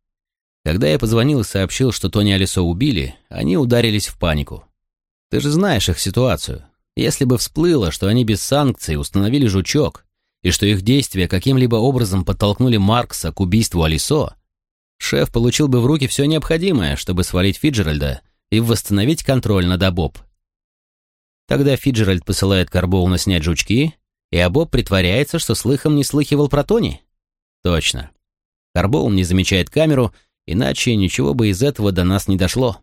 Когда я позвонил и сообщил, что Тони Алисо убили, они ударились в панику. Ты же знаешь их ситуацию. Если бы всплыло, что они без санкций установили жучок, и что их действия каким-либо образом подтолкнули Маркса к убийству Алисо, шеф получил бы в руки все необходимое, чтобы свалить Фиджеральда и восстановить контроль над Абоб. Тогда Фиджеральд посылает Карбоуна снять жучки, и Абоб притворяется, что слыхом не слыхивал про Тони? Точно. Карбоун не замечает камеру, иначе ничего бы из этого до нас не дошло.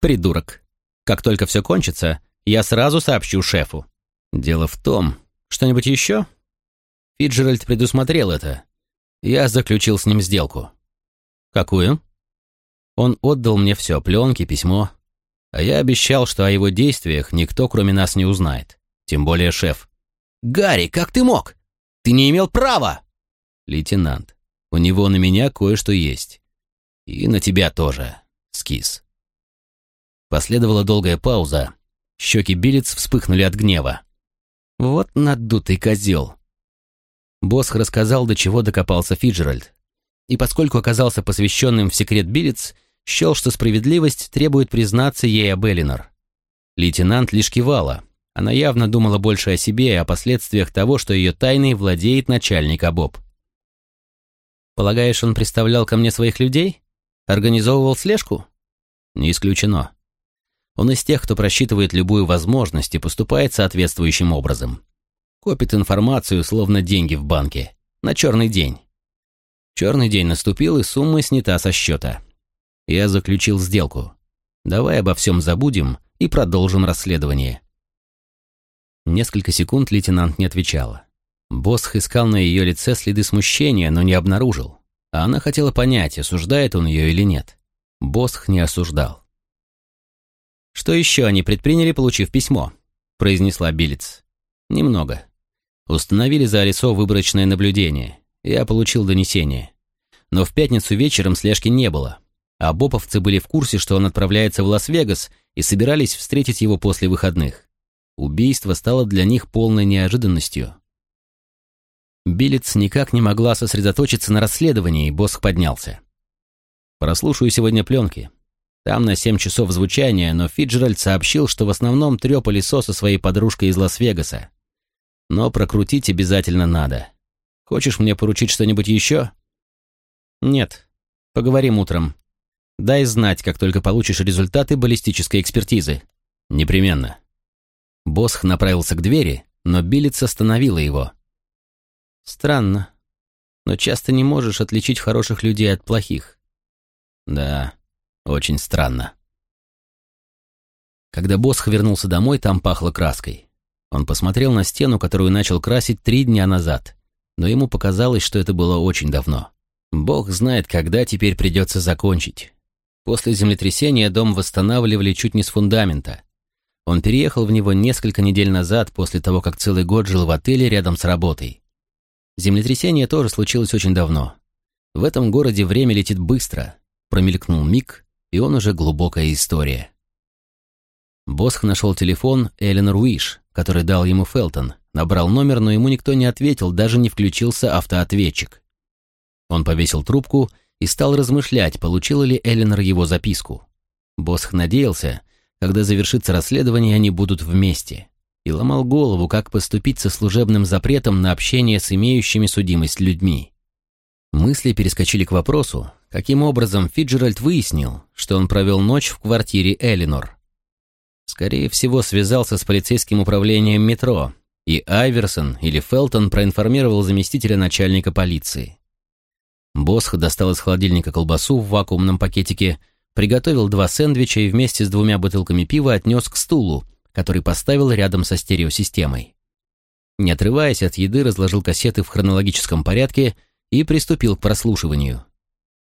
Придурок. Как только все кончится, я сразу сообщу шефу. Дело в том, что-нибудь еще? Фиджеральд предусмотрел это. Я заключил с ним сделку. «Какую?» Он отдал мне все, пленки, письмо. А я обещал, что о его действиях никто, кроме нас, не узнает. Тем более шеф. «Гарри, как ты мог? Ты не имел права!» «Лейтенант, У него на меня кое-что есть. И на тебя тоже, скис. Последовала долгая пауза. Щеки Билец вспыхнули от гнева. Вот надутый козел. Босх рассказал, до чего докопался Фиджеральд. И поскольку оказался посвященным в секрет Билец, счел, что справедливость требует признаться ей об Элинор. Лейтенант лишь кивала. Она явно думала больше о себе и о последствиях того, что ее тайной владеет начальник Абоб. «Полагаешь, он представлял ко мне своих людей? Организовывал слежку?» «Не исключено. Он из тех, кто просчитывает любую возможность и поступает соответствующим образом. Копит информацию, словно деньги в банке. На черный день. Черный день наступил, и сумма снята со счета. Я заключил сделку. Давай обо всем забудем и продолжим расследование. Несколько секунд лейтенант не отвечала. Босх искал на ее лице следы смущения, но не обнаружил. А она хотела понять, осуждает он ее или нет. Босх не осуждал. «Что еще они предприняли, получив письмо?» — произнесла Билец. «Немного. Установили за Алисо выборочное наблюдение. Я получил донесение. Но в пятницу вечером слежки не было. А боповцы были в курсе, что он отправляется в Лас-Вегас и собирались встретить его после выходных. Убийство стало для них полной неожиданностью. Билец никак не могла сосредоточиться на расследовании, и Босх поднялся. «Прослушаю сегодня пленки. Там на семь часов звучания, но Фиджеральд сообщил, что в основном трёпали Со со своей подружкой из Лас-Вегаса. Но прокрутить обязательно надо. Хочешь мне поручить что-нибудь еще?» «Нет. Поговорим утром. Дай знать, как только получишь результаты баллистической экспертизы». «Непременно». Босх направился к двери, но Билец остановила его. «Странно. Но часто не можешь отличить хороших людей от плохих». «Да, очень странно». Когда Босх вернулся домой, там пахло краской. Он посмотрел на стену, которую начал красить три дня назад, но ему показалось, что это было очень давно. Бог знает, когда теперь придется закончить. После землетрясения дом восстанавливали чуть не с фундамента. Он переехал в него несколько недель назад, после того, как целый год жил в отеле рядом с работой. Землетрясение тоже случилось очень давно. В этом городе время летит быстро. Промелькнул миг, и он уже глубокая история. Босх нашел телефон Эленор Уиш, который дал ему Фелтон, набрал номер, но ему никто не ответил, даже не включился автоответчик. Он повесил трубку и стал размышлять, получила ли Эленор его записку. Босх надеялся, когда завершится расследование, они будут вместе, и ломал голову, как поступить со служебным запретом на общение с имеющими судимость людьми. Мысли перескочили к вопросу, каким образом Фиджеральд выяснил, что он провел ночь в квартире Элинор. Скорее всего, связался с полицейским управлением метро, и Айверсон или Фелтон проинформировал заместителя начальника полиции. Босх достал из холодильника колбасу в вакуумном пакетике, приготовил два сэндвича и вместе с двумя бутылками пива отнес к стулу, который поставил рядом со стереосистемой. Не отрываясь от еды, разложил кассеты в хронологическом порядке и приступил к прослушиванию.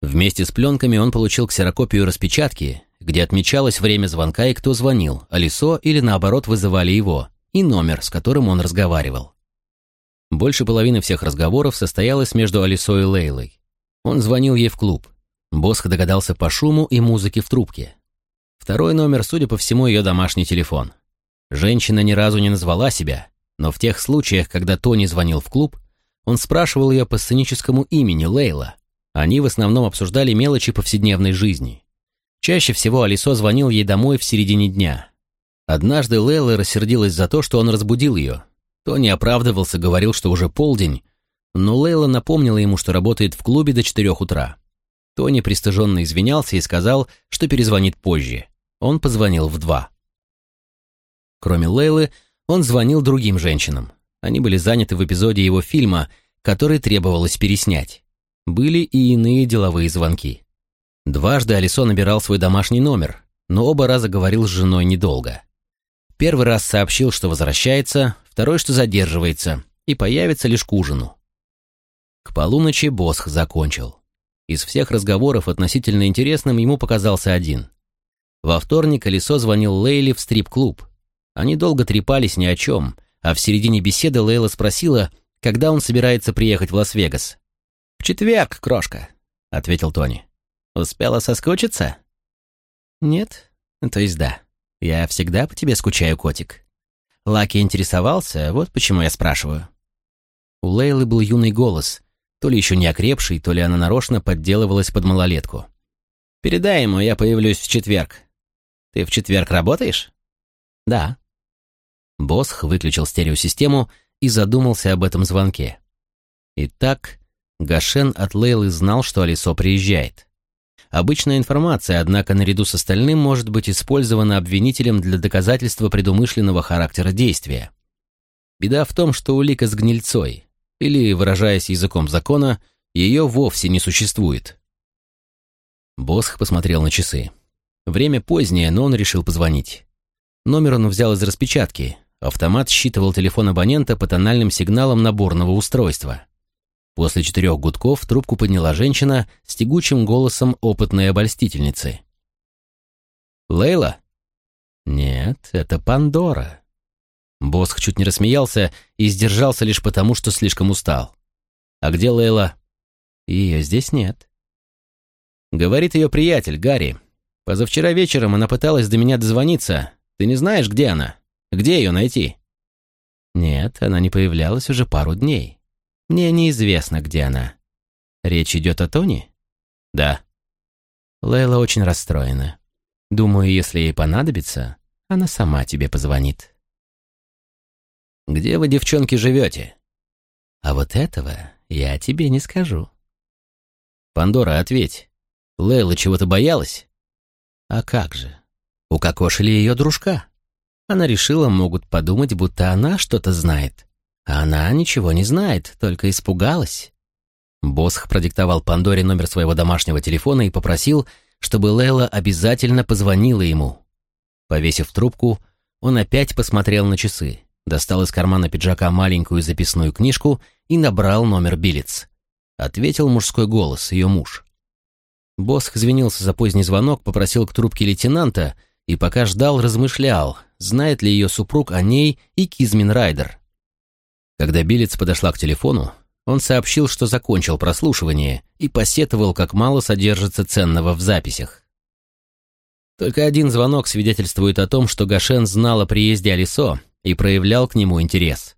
Вместе с пленками он получил ксерокопию распечатки, где отмечалось время звонка и кто звонил, Алисо или наоборот вызывали его, и номер, с которым он разговаривал. Больше половины всех разговоров состоялось между Алисо и Лейлой. Он звонил ей в клуб. Босх догадался по шуму и музыке в трубке. Второй номер, судя по всему, ее домашний телефон. Женщина ни разу не назвала себя, но в тех случаях, когда Тони звонил в клуб, он спрашивал ее по сценическому имени Лейла. Они в основном обсуждали мелочи повседневной жизни. Чаще всего Алисо звонил ей домой в середине дня. Однажды Лейла рассердилась за то, что он разбудил ее. Тони оправдывался, говорил, что уже полдень, но Лейла напомнила ему, что работает в клубе до четырех утра. Тони пристыженно извинялся и сказал, что перезвонит позже. Он позвонил в два. Кроме Лейлы, он звонил другим женщинам. Они были заняты в эпизоде его фильма, который требовалось переснять. Были и иные деловые звонки. Дважды Алисо набирал свой домашний номер, но оба раза говорил с женой недолго. Первый раз сообщил, что возвращается, второй, что задерживается, и появится лишь к ужину. К полуночи Босх закончил. Из всех разговоров относительно интересным ему показался один. Во вторник Колесо звонил Лейле в стрип-клуб. Они долго трепались ни о чем, а в середине беседы Лейла спросила, когда он собирается приехать в Лас-Вегас. «В четверг, крошка», — ответил Тони. «Успела соскучиться?» «Нет. То есть да. Я всегда по тебе скучаю, котик. Лаки интересовался, вот почему я спрашиваю». У Лейлы был юный голос, то ли еще не окрепший, то ли она нарочно подделывалась под малолетку. «Передай ему, я появлюсь в четверг. Ты в четверг работаешь?» «Да». Босх выключил стереосистему и задумался об этом звонке. Итак, Гашен от Лейлы знал, что Алисо приезжает. Обычная информация, однако, наряду с остальным может быть использована обвинителем для доказательства предумышленного характера действия. Беда в том, что улика с гнильцой, или, выражаясь языком закона, ее вовсе не существует. Босх посмотрел на часы. Время позднее, но он решил позвонить. Номер он взял из распечатки. Автомат считывал телефон абонента по тональным сигналам наборного устройства. После четырех гудков трубку подняла женщина с тягучим голосом опытной обольстительницы. «Лейла?» «Нет, это Пандора». Босх чуть не рассмеялся и сдержался лишь потому, что слишком устал. «А где Лейла?» «Ее здесь нет». Говорит ее приятель, Гарри. Позавчера вечером она пыталась до меня дозвониться. Ты не знаешь, где она? Где ее найти?» «Нет, она не появлялась уже пару дней. Мне неизвестно, где она. Речь идет о Тони? Да. Лейла очень расстроена. Думаю, если ей понадобится, она сама тебе позвонит. Где вы, девчонки, живете? А вот этого я тебе не скажу. Пандора, ответь. Лейла чего-то боялась? А как же? Укокошили ее дружка. Она решила, могут подумать, будто она что-то знает. А она ничего не знает, только испугалась. Босх продиктовал Пандоре номер своего домашнего телефона и попросил, чтобы Лейла обязательно позвонила ему. Повесив трубку, он опять посмотрел на часы, достал из кармана пиджака маленькую записную книжку и набрал номер Билец. Ответил мужской голос, ее муж. Босх извинился за поздний звонок, попросил к трубке лейтенанта и пока ждал, размышлял, знает ли ее супруг о ней и Кизмин Райдер. Когда Билец подошла к телефону, он сообщил, что закончил прослушивание и посетовал, как мало содержится ценного в записях. Только один звонок свидетельствует о том, что Гашен знал о приезде Алисо и проявлял к нему интерес.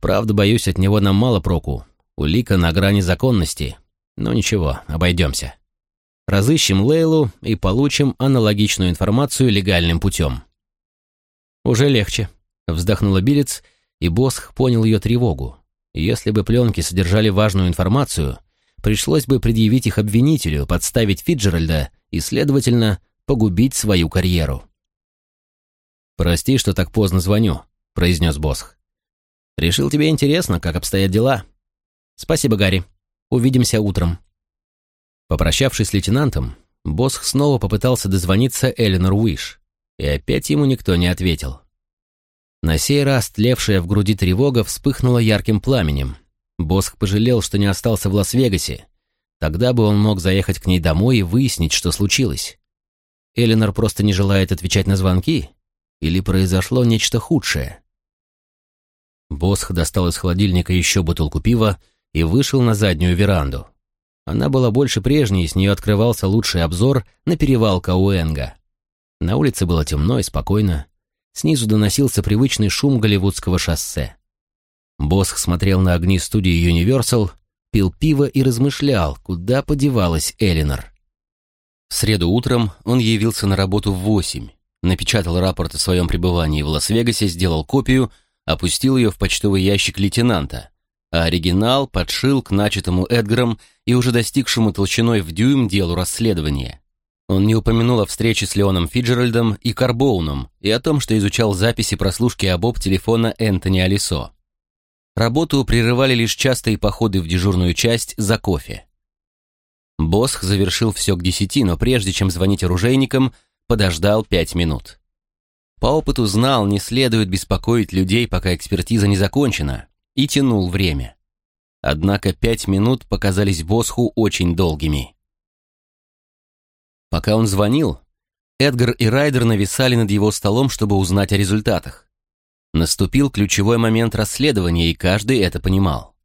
Правда, боюсь, от него нам мало проку. Улика на грани законности. Но ничего, обойдемся. Разыщем Лейлу и получим аналогичную информацию легальным путем. «Уже легче», — вздохнула Билец и Босх понял ее тревогу. Если бы пленки содержали важную информацию, пришлось бы предъявить их обвинителю, подставить Фиджеральда и, следовательно, погубить свою карьеру. «Прости, что так поздно звоню», — произнес Босх. «Решил тебе интересно, как обстоят дела?» «Спасибо, Гарри. Увидимся утром». Попрощавшись с лейтенантом, Босх снова попытался дозвониться Эленор Уиш, и опять ему никто не ответил. На сей раз тлевшая в груди тревога вспыхнула ярким пламенем. Босх пожалел, что не остался в Лас-Вегасе. Тогда бы он мог заехать к ней домой и выяснить, что случилось. Эленор просто не желает отвечать на звонки? Или произошло нечто худшее? Босх достал из холодильника еще бутылку пива и вышел на заднюю веранду. Она была больше прежней, и с нее открывался лучший обзор на перевал Кауэнга. На улице было темно и спокойно. Снизу доносился привычный шум голливудского шоссе. Босх смотрел на огни студии Universal, пил пиво и размышлял, куда подевалась Элинор. В среду утром он явился на работу в восемь, напечатал рапорт о своем пребывании в Лас-Вегасе, сделал копию, опустил ее в почтовый ящик лейтенанта, а оригинал подшил к начатому Эдгаром и уже достигшему толщиной в дюйм делу расследования. Он не упомянул о встрече с Леоном Фиджеральдом и Карбоуном и о том, что изучал записи прослушки обоб телефона Энтони Алисо. Работу прерывали лишь частые походы в дежурную часть за кофе. Босх завершил все к десяти, но прежде чем звонить оружейникам, подождал пять минут. По опыту знал, не следует беспокоить людей, пока экспертиза не закончена, и тянул время. Однако пять минут показались Босху очень долгими. Пока он звонил, Эдгар и Райдер нависали над его столом, чтобы узнать о результатах. Наступил ключевой момент расследования, и каждый это понимал.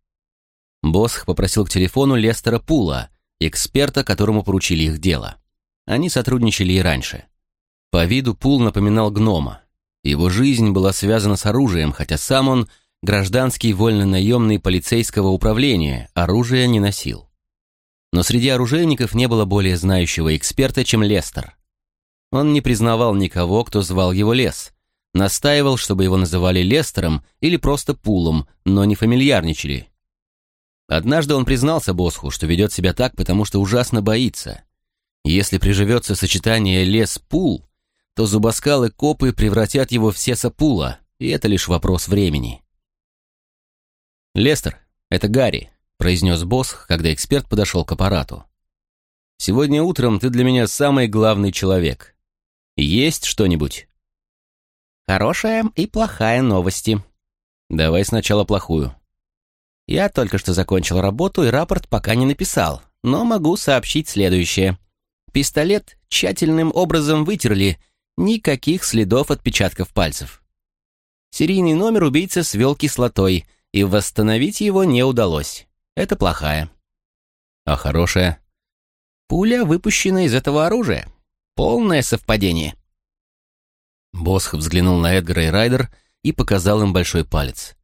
Босх попросил к телефону Лестера Пула, эксперта, которому поручили их дело. Они сотрудничали и раньше. По виду Пул напоминал гнома. Его жизнь была связана с оружием, хотя сам он гражданский вольно-наемный полицейского управления, оружия не носил. Но среди оружейников не было более знающего эксперта, чем Лестер. Он не признавал никого, кто звал его Лес. Настаивал, чтобы его называли Лестером или просто Пулом, но не фамильярничали. Однажды он признался Босху, что ведет себя так, потому что ужасно боится. Если приживется сочетание Лес-Пул, то зубоскалы-копы превратят его в Сеса-Пула, и это лишь вопрос времени. «Лестер, это Гарри», — произнес Босх, когда эксперт подошел к аппарату. «Сегодня утром ты для меня самый главный человек. Есть что-нибудь?» «Хорошая и плохая новости». «Давай сначала плохую». «Я только что закончил работу и рапорт пока не написал, но могу сообщить следующее. Пистолет тщательным образом вытерли, никаких следов отпечатков пальцев. Серийный номер убийца свел кислотой, и восстановить его не удалось. Это плохая. А хорошая? Пуля выпущена из этого оружия. Полное совпадение. Босх взглянул на Эдгара и Райдер и показал им большой палец.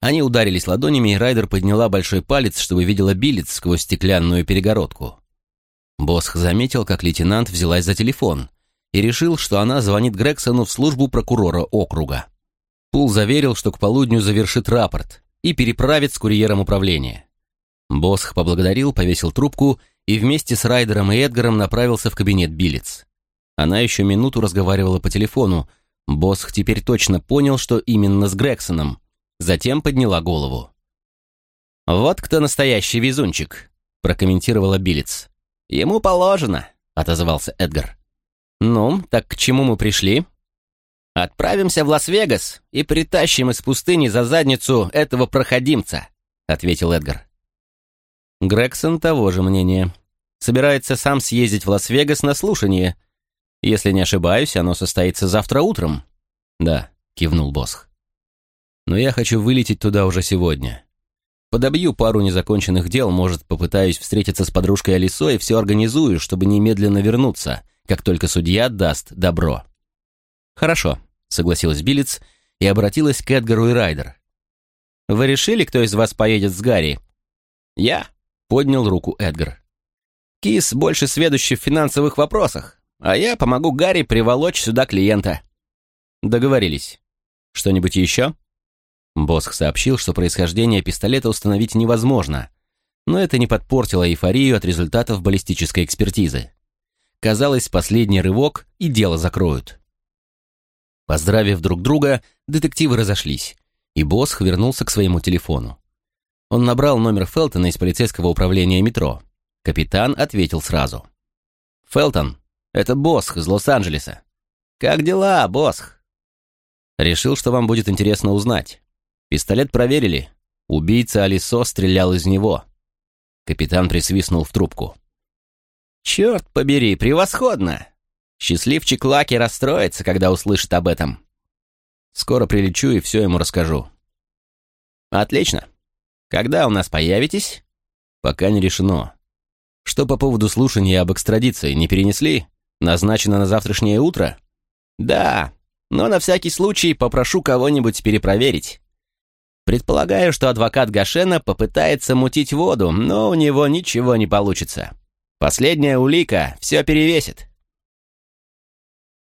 Они ударились ладонями, и Райдер подняла большой палец, чтобы видела билец сквозь стеклянную перегородку. Босх заметил, как лейтенант взялась за телефон и решил, что она звонит Грексону в службу прокурора округа. Пул заверил, что к полудню завершит рапорт и переправит с курьером управления. Босх поблагодарил, повесил трубку и вместе с Райдером и Эдгаром направился в кабинет Билец. Она еще минуту разговаривала по телефону. Босх теперь точно понял, что именно с Грексоном. Затем подняла голову. «Вот кто настоящий везунчик», — прокомментировала Билец. «Ему положено», — отозвался Эдгар. «Ну, так к чему мы пришли?» «Отправимся в Лас-Вегас и притащим из пустыни за задницу этого проходимца», — ответил Эдгар. Грегсон того же мнения. Собирается сам съездить в Лас-Вегас на слушание, если не ошибаюсь, оно состоится завтра утром. Да, кивнул Босх. Но я хочу вылететь туда уже сегодня. Подобью пару незаконченных дел, может, попытаюсь встретиться с подружкой Алисой и все организую, чтобы немедленно вернуться, как только судья даст добро. Хорошо, согласилась Билец и обратилась к Эдгару и Райдер. Вы решили, кто из вас поедет с Гарри? Я, поднял руку Эдгар. Кис больше сведущий в финансовых вопросах, а я помогу Гарри приволочь сюда клиента». «Договорились. Что-нибудь еще?» Босх сообщил, что происхождение пистолета установить невозможно, но это не подпортило эйфорию от результатов баллистической экспертизы. Казалось, последний рывок и дело закроют. Поздравив друг друга, детективы разошлись, и Босх вернулся к своему телефону. Он набрал номер Фелтона из полицейского управления метро. Капитан ответил сразу. «Фелтон, это Босх из Лос-Анджелеса. Как дела, Босх? Решил, что вам будет интересно узнать. Пистолет проверили. Убийца Алисо стрелял из него. Капитан присвистнул в трубку. «Черт побери, превосходно! Счастливчик Лаки расстроится, когда услышит об этом. Скоро прилечу и все ему расскажу». «Отлично. Когда у нас появитесь?» «Пока не решено. Что по поводу слушания об экстрадиции, не перенесли?» Назначено на завтрашнее утро? Да, но на всякий случай попрошу кого-нибудь перепроверить. Предполагаю, что адвокат Гашена попытается мутить воду, но у него ничего не получится. Последняя улика все перевесит.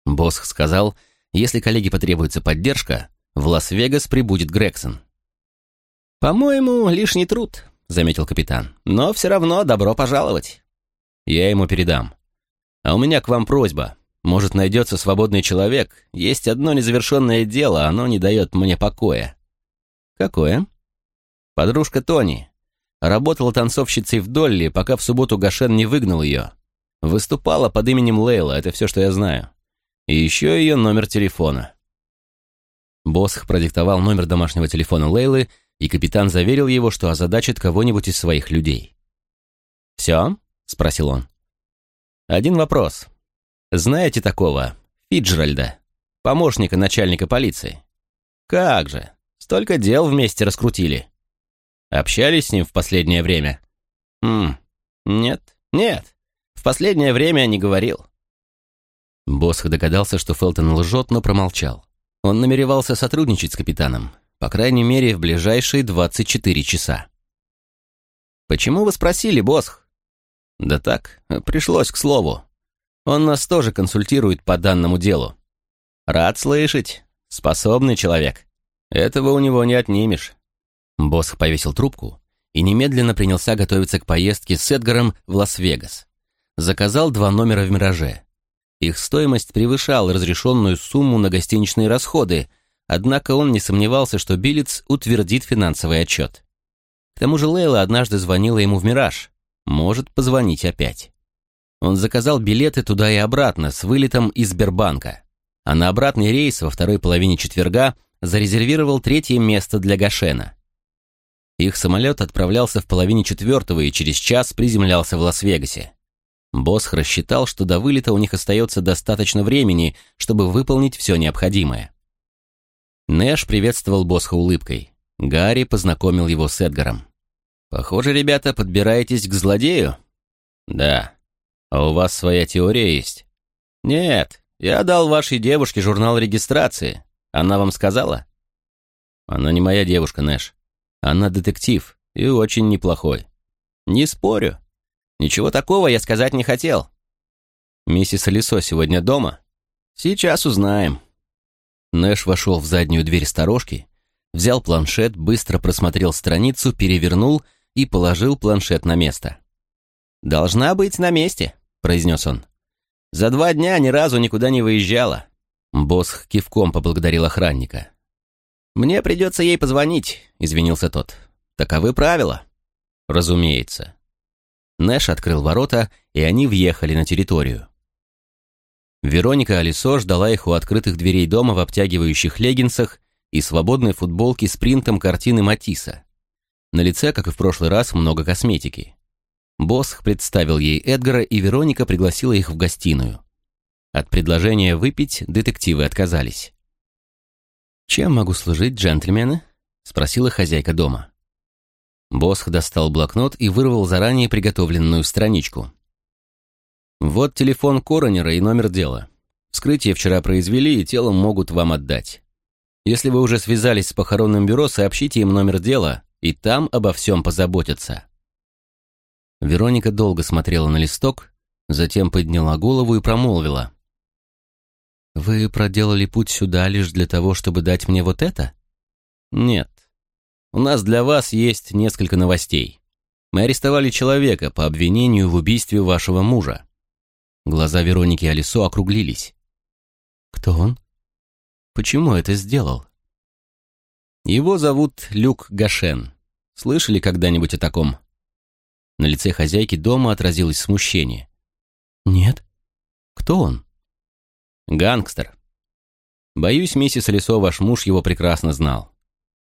Босх сказал, если коллеге потребуется поддержка, в Лас-Вегас прибудет Грегсон. «По-моему, лишний труд», — заметил капитан. «Но все равно добро пожаловать». «Я ему передам. А у меня к вам просьба. Может, найдется свободный человек. Есть одно незавершенное дело, оно не дает мне покоя». «Какое?» «Подружка Тони. Работала танцовщицей в Долли, пока в субботу Гашен не выгнал ее. Выступала под именем Лейла, это все, что я знаю. И еще ее номер телефона». Босх продиктовал номер домашнего телефона Лейлы, и капитан заверил его, что озадачит кого-нибудь из своих людей. «Все?» — спросил он. Один вопрос. Знаете такого Фиджеральда, помощника начальника полиции? Как же, столько дел вместе раскрутили. Общались с ним в последнее время? Хм, нет, нет. В последнее время не говорил. Босх догадался, что Фелтон лжет, но промолчал. Он намеревался сотрудничать с капитаном, по крайней мере, в ближайшие 24 часа. «Почему вы спросили, Босх?» «Да так, пришлось к слову. Он нас тоже консультирует по данному делу. Рад слышать. Способный человек. Этого у него не отнимешь». Босх повесил трубку и немедленно принялся готовиться к поездке с Эдгаром в Лас-Вегас. Заказал два номера в «Мираже». Их стоимость превышала разрешенную сумму на гостиничные расходы, однако он не сомневался, что Биллиц утвердит финансовый отчет. К тому же Лейла однажды звонила ему в «Мираж». Может позвонить опять. Он заказал билеты туда и обратно с вылетом из Сбербанка. А на обратный рейс во второй половине четверга зарезервировал третье место для Гашена. Их самолет отправлялся в половине четвертого и через час приземлялся в Лас-Вегасе. Босх рассчитал, что до вылета у них остается достаточно времени, чтобы выполнить все необходимое. Нэш приветствовал Босха улыбкой. Гарри познакомил его с Эдгаром. «Похоже, ребята, подбираетесь к злодею?» «Да. А у вас своя теория есть?» «Нет. Я дал вашей девушке журнал регистрации. Она вам сказала?» «Она не моя девушка, Нэш. Она детектив и очень неплохой». «Не спорю. Ничего такого я сказать не хотел». «Миссис Алисо сегодня дома?» «Сейчас узнаем». Нэш вошел в заднюю дверь сторожки взял планшет, быстро просмотрел страницу, перевернул и положил планшет на место. «Должна быть на месте», — произнес он. «За два дня ни разу никуда не выезжала». Босх кивком поблагодарил охранника. «Мне придется ей позвонить», — извинился тот. «Таковы правила». «Разумеется». Нэш открыл ворота, и они въехали на территорию. Вероника Алисо ждала их у открытых дверей дома в обтягивающих леггинсах и свободной футболке с принтом картины Матисса. На лице, как и в прошлый раз, много косметики. Босх представил ей Эдгара, и Вероника пригласила их в гостиную. От предложения выпить детективы отказались. «Чем могу служить, джентльмены?» — спросила хозяйка дома. Босх достал блокнот и вырвал заранее приготовленную страничку. «Вот телефон коронера и номер дела. Вскрытие вчера произвели, и тело могут вам отдать. Если вы уже связались с похоронным бюро, сообщите им номер дела, и там обо всем позаботятся». Вероника долго смотрела на листок, затем подняла голову и промолвила. «Вы проделали путь сюда лишь для того, чтобы дать мне вот это?» «Нет. У нас для вас есть несколько новостей. Мы арестовали человека по обвинению в убийстве вашего мужа». Глаза Вероники Алисо округлились. «Кто он?» Почему это сделал? Его зовут Люк Гашен. Слышали когда-нибудь о таком? На лице хозяйки дома отразилось смущение. Нет. Кто он? Гангстер. Боюсь, миссис Лисо, ваш муж его прекрасно знал.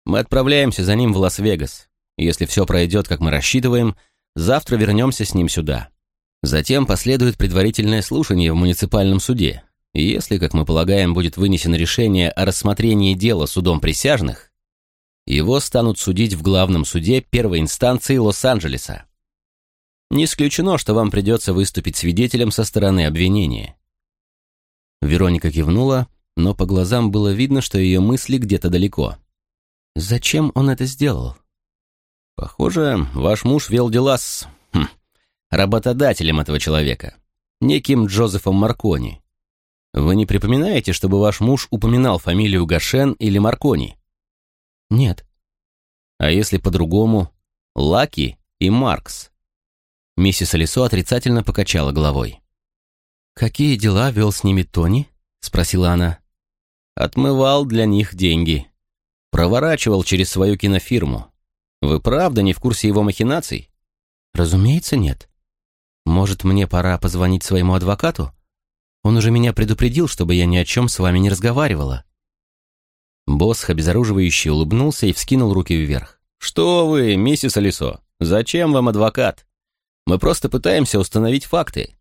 Мы отправляемся за ним в Лас-Вегас. Если все пройдет, как мы рассчитываем, завтра вернемся с ним сюда. Затем последует предварительное слушание в муниципальном суде, и если, как мы полагаем, будет вынесено решение о рассмотрении дела судом присяжных, его станут судить в главном суде первой инстанции Лос-Анджелеса. Не исключено, что вам придется выступить свидетелем со стороны обвинения. Вероника кивнула, но по глазам было видно, что ее мысли где-то далеко. Зачем он это сделал? Похоже, ваш муж вел дела с... Хм, работодателем этого человека, неким Джозефом Маркони. Вы не припоминаете, чтобы ваш муж упоминал фамилию Гашен или Маркони? Нет. А если по-другому? Лаки и Маркс. Миссис Алисо отрицательно покачала головой. «Какие дела вел с ними Тони?» — спросила она. «Отмывал для них деньги. Проворачивал через свою кинофирму. Вы правда не в курсе его махинаций?» «Разумеется, нет. Может, мне пора позвонить своему адвокату?» Он уже меня предупредил, чтобы я ни о чем с вами не разговаривала». Босс обезоруживающе улыбнулся и вскинул руки вверх. «Что вы, миссис Алисо, зачем вам адвокат? Мы просто пытаемся установить факты.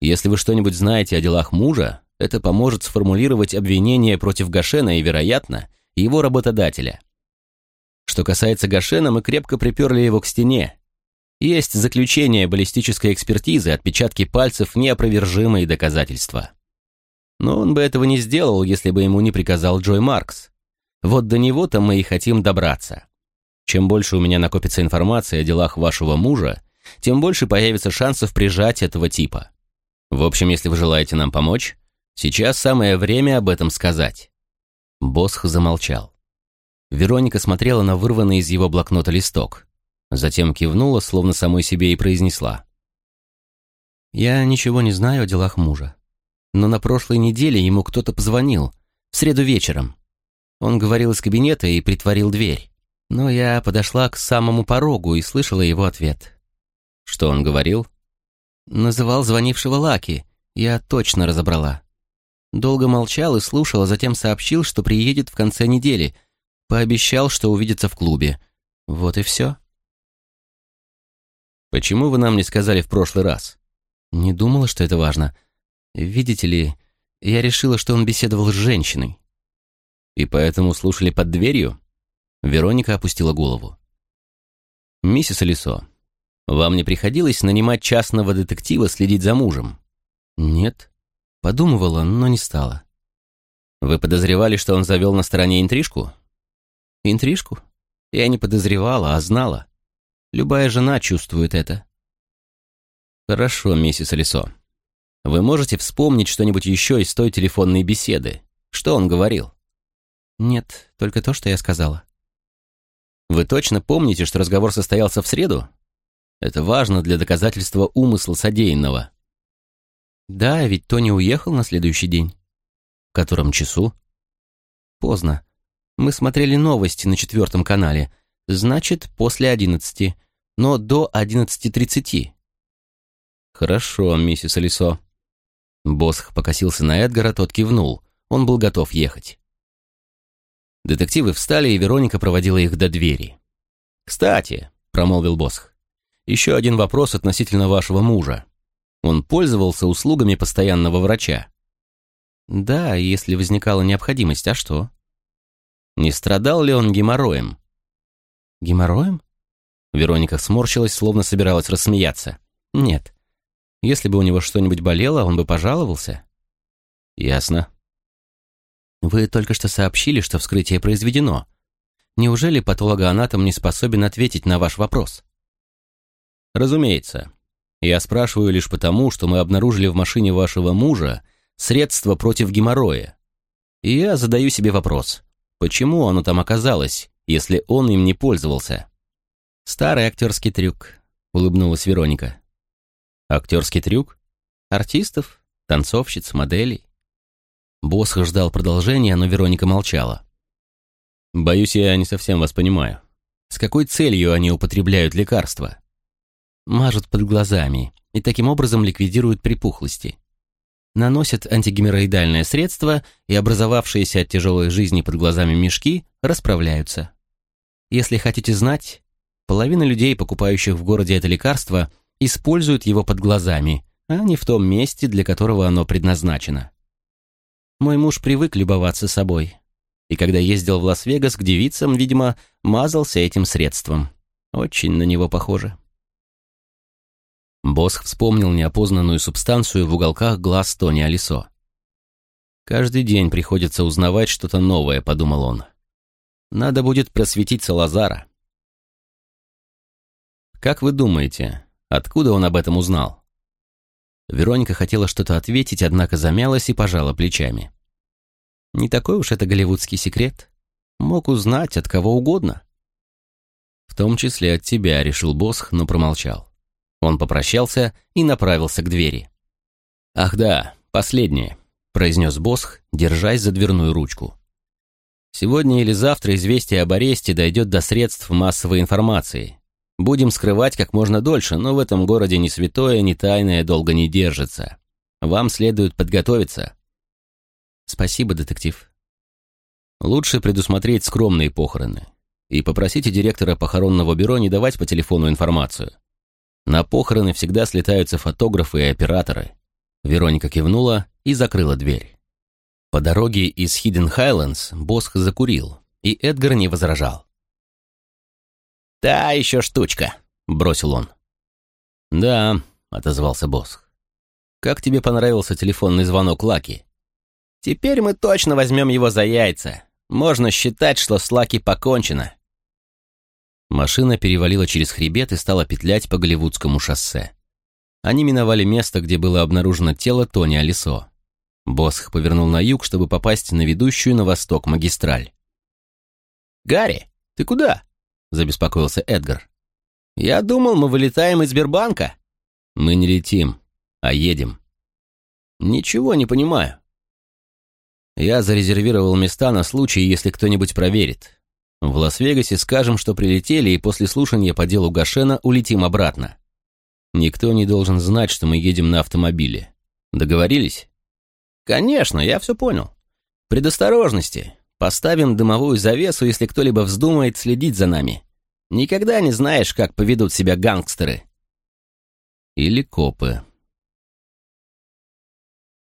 Если вы что-нибудь знаете о делах мужа, это поможет сформулировать обвинение против Гашена и, вероятно, его работодателя. Что касается Гашена, мы крепко приперли его к стене. Есть заключение баллистической экспертизы, отпечатки пальцев, неопровержимые доказательства. Но он бы этого не сделал, если бы ему не приказал Джой Маркс. Вот до него-то мы и хотим добраться. Чем больше у меня накопится информации о делах вашего мужа, тем больше появится шансов прижать этого типа. В общем, если вы желаете нам помочь, сейчас самое время об этом сказать». Босх замолчал. Вероника смотрела на вырванный из его блокнота листок. Затем кивнула, словно самой себе и произнесла. «Я ничего не знаю о делах мужа. Но на прошлой неделе ему кто-то позвонил, в среду вечером. Он говорил из кабинета и притворил дверь. Но я подошла к самому порогу и слышала его ответ. Что он говорил? Называл звонившего Лаки. Я точно разобрала. Долго молчал и слушал, а затем сообщил, что приедет в конце недели. Пообещал, что увидится в клубе. Вот и все. «Почему вы нам не сказали в прошлый раз?» «Не думала, что это важно. Видите ли, я решила, что он беседовал с женщиной». «И поэтому слушали под дверью?» Вероника опустила голову. «Миссис Алисо, вам не приходилось нанимать частного детектива следить за мужем? Нет. Подумывала, но не стала. Вы подозревали, что он завел на стороне интрижку? Интрижку? Я не подозревала, а знала. Любая жена чувствует это. Хорошо, миссис Алисо. Вы можете вспомнить что-нибудь еще из той телефонной беседы? Что он говорил? Нет, только то, что я сказала. Вы точно помните, что разговор состоялся в среду? Это важно для доказательства умысла содеянного. Да, ведь Тони уехал на следующий день. В котором часу? Поздно. Мы смотрели новости на четвертом канале. Значит, после одиннадцати. Но до одиннадцати тридцати. Хорошо, миссис Алисо. Босх покосился на Эдгара, тот кивнул. Он был готов ехать. Детективы встали, и Вероника проводила их до двери. «Кстати», — промолвил Босх, еще один вопрос относительно вашего мужа. Он пользовался услугами постоянного врача? Да, если возникала необходимость, а что? Не страдал ли он геморроем? Геморроем? Вероника сморщилась, словно собиралась рассмеяться. Нет. Если бы у него что-нибудь болело, он бы пожаловался. Ясно. Вы только что сообщили, что вскрытие произведено. Неужели патологоанатом не способен ответить на ваш вопрос? Разумеется. Я спрашиваю лишь потому, что мы обнаружили в машине вашего мужа средство против геморроя. И я задаю себе вопрос, почему оно там оказалось, если он им не пользовался? Старый актерский трюк, улыбнулась Вероника. Актерский трюк? Артистов, танцовщиц, моделей? Босх ждал продолжения, но Вероника молчала. «Боюсь, я не совсем вас понимаю. С какой целью они употребляют лекарства?» Мажут под глазами и таким образом ликвидируют припухлости. Наносят антигеморроидальное средство, и образовавшиеся от тяжелой жизни под глазами мешки расправляются. Если хотите знать, половина людей, покупающих в городе это лекарство, используют его под глазами, а не в том месте, для которого оно предназначено. Мой муж привык любоваться собой, и когда ездил в Лас-Вегас к девицам, видимо, мазался этим средством. Очень на него похоже. Босх вспомнил неопознанную субстанцию в уголках глаз Тони Алисо. «Каждый день приходится узнавать что-то новое», — подумал он. «Надо будет просветить Салазара». «Как вы думаете, откуда он об этом узнал?» Вероника хотела что-то ответить, однако замялась и пожала плечами. «Не такой уж это голливудский секрет. Мог узнать от кого угодно». «В том числе от тебя», — решил Босх, но промолчал. Он попрощался и направился к двери. «Ах да, последнее», — произнес Босх, держась за дверную ручку. «Сегодня или завтра известие об аресте дойдет до средств массовой информации. Будем скрывать как можно дольше, но в этом городе ни святое, ни тайное долго не держится. Вам следует подготовиться». «Спасибо, детектив». Лучше предусмотреть скромные похороны и попросите директора похоронного бюро не давать по телефону информацию. На похороны всегда слетаются фотографы и операторы. Вероника кивнула и закрыла дверь. По дороге из Хидden Хайлендс Босх закурил, и Эдгар не возражал. «Та еще штучка», — бросил он. «Да», — отозвался Босх. «Как тебе понравился телефонный звонок Лаки?» «Теперь мы точно возьмем его за яйца. Можно считать, что с Лаки покончено». Машина перевалила через хребет и стала петлять по Голливудскому шоссе. Они миновали место, где было обнаружено тело Тони Алисо. Босх повернул на юг, чтобы попасть на ведущую на восток магистраль. «Гарри, ты куда?» — забеспокоился Эдгар. «Я думал, мы вылетаем из Сбербанка». «Мы не летим, а едем». «Ничего не понимаю». «Я зарезервировал места на случай, если кто-нибудь проверит. В Лас-Вегасе скажем, что прилетели, и после слушания по делу Гашена улетим обратно. Никто не должен знать, что мы едем на автомобиле. Договорились?» «Конечно, я все понял. Предосторожности. Поставим дымовую завесу, если кто-либо вздумает следить за нами. Никогда не знаешь, как поведут себя гангстеры». Или копы.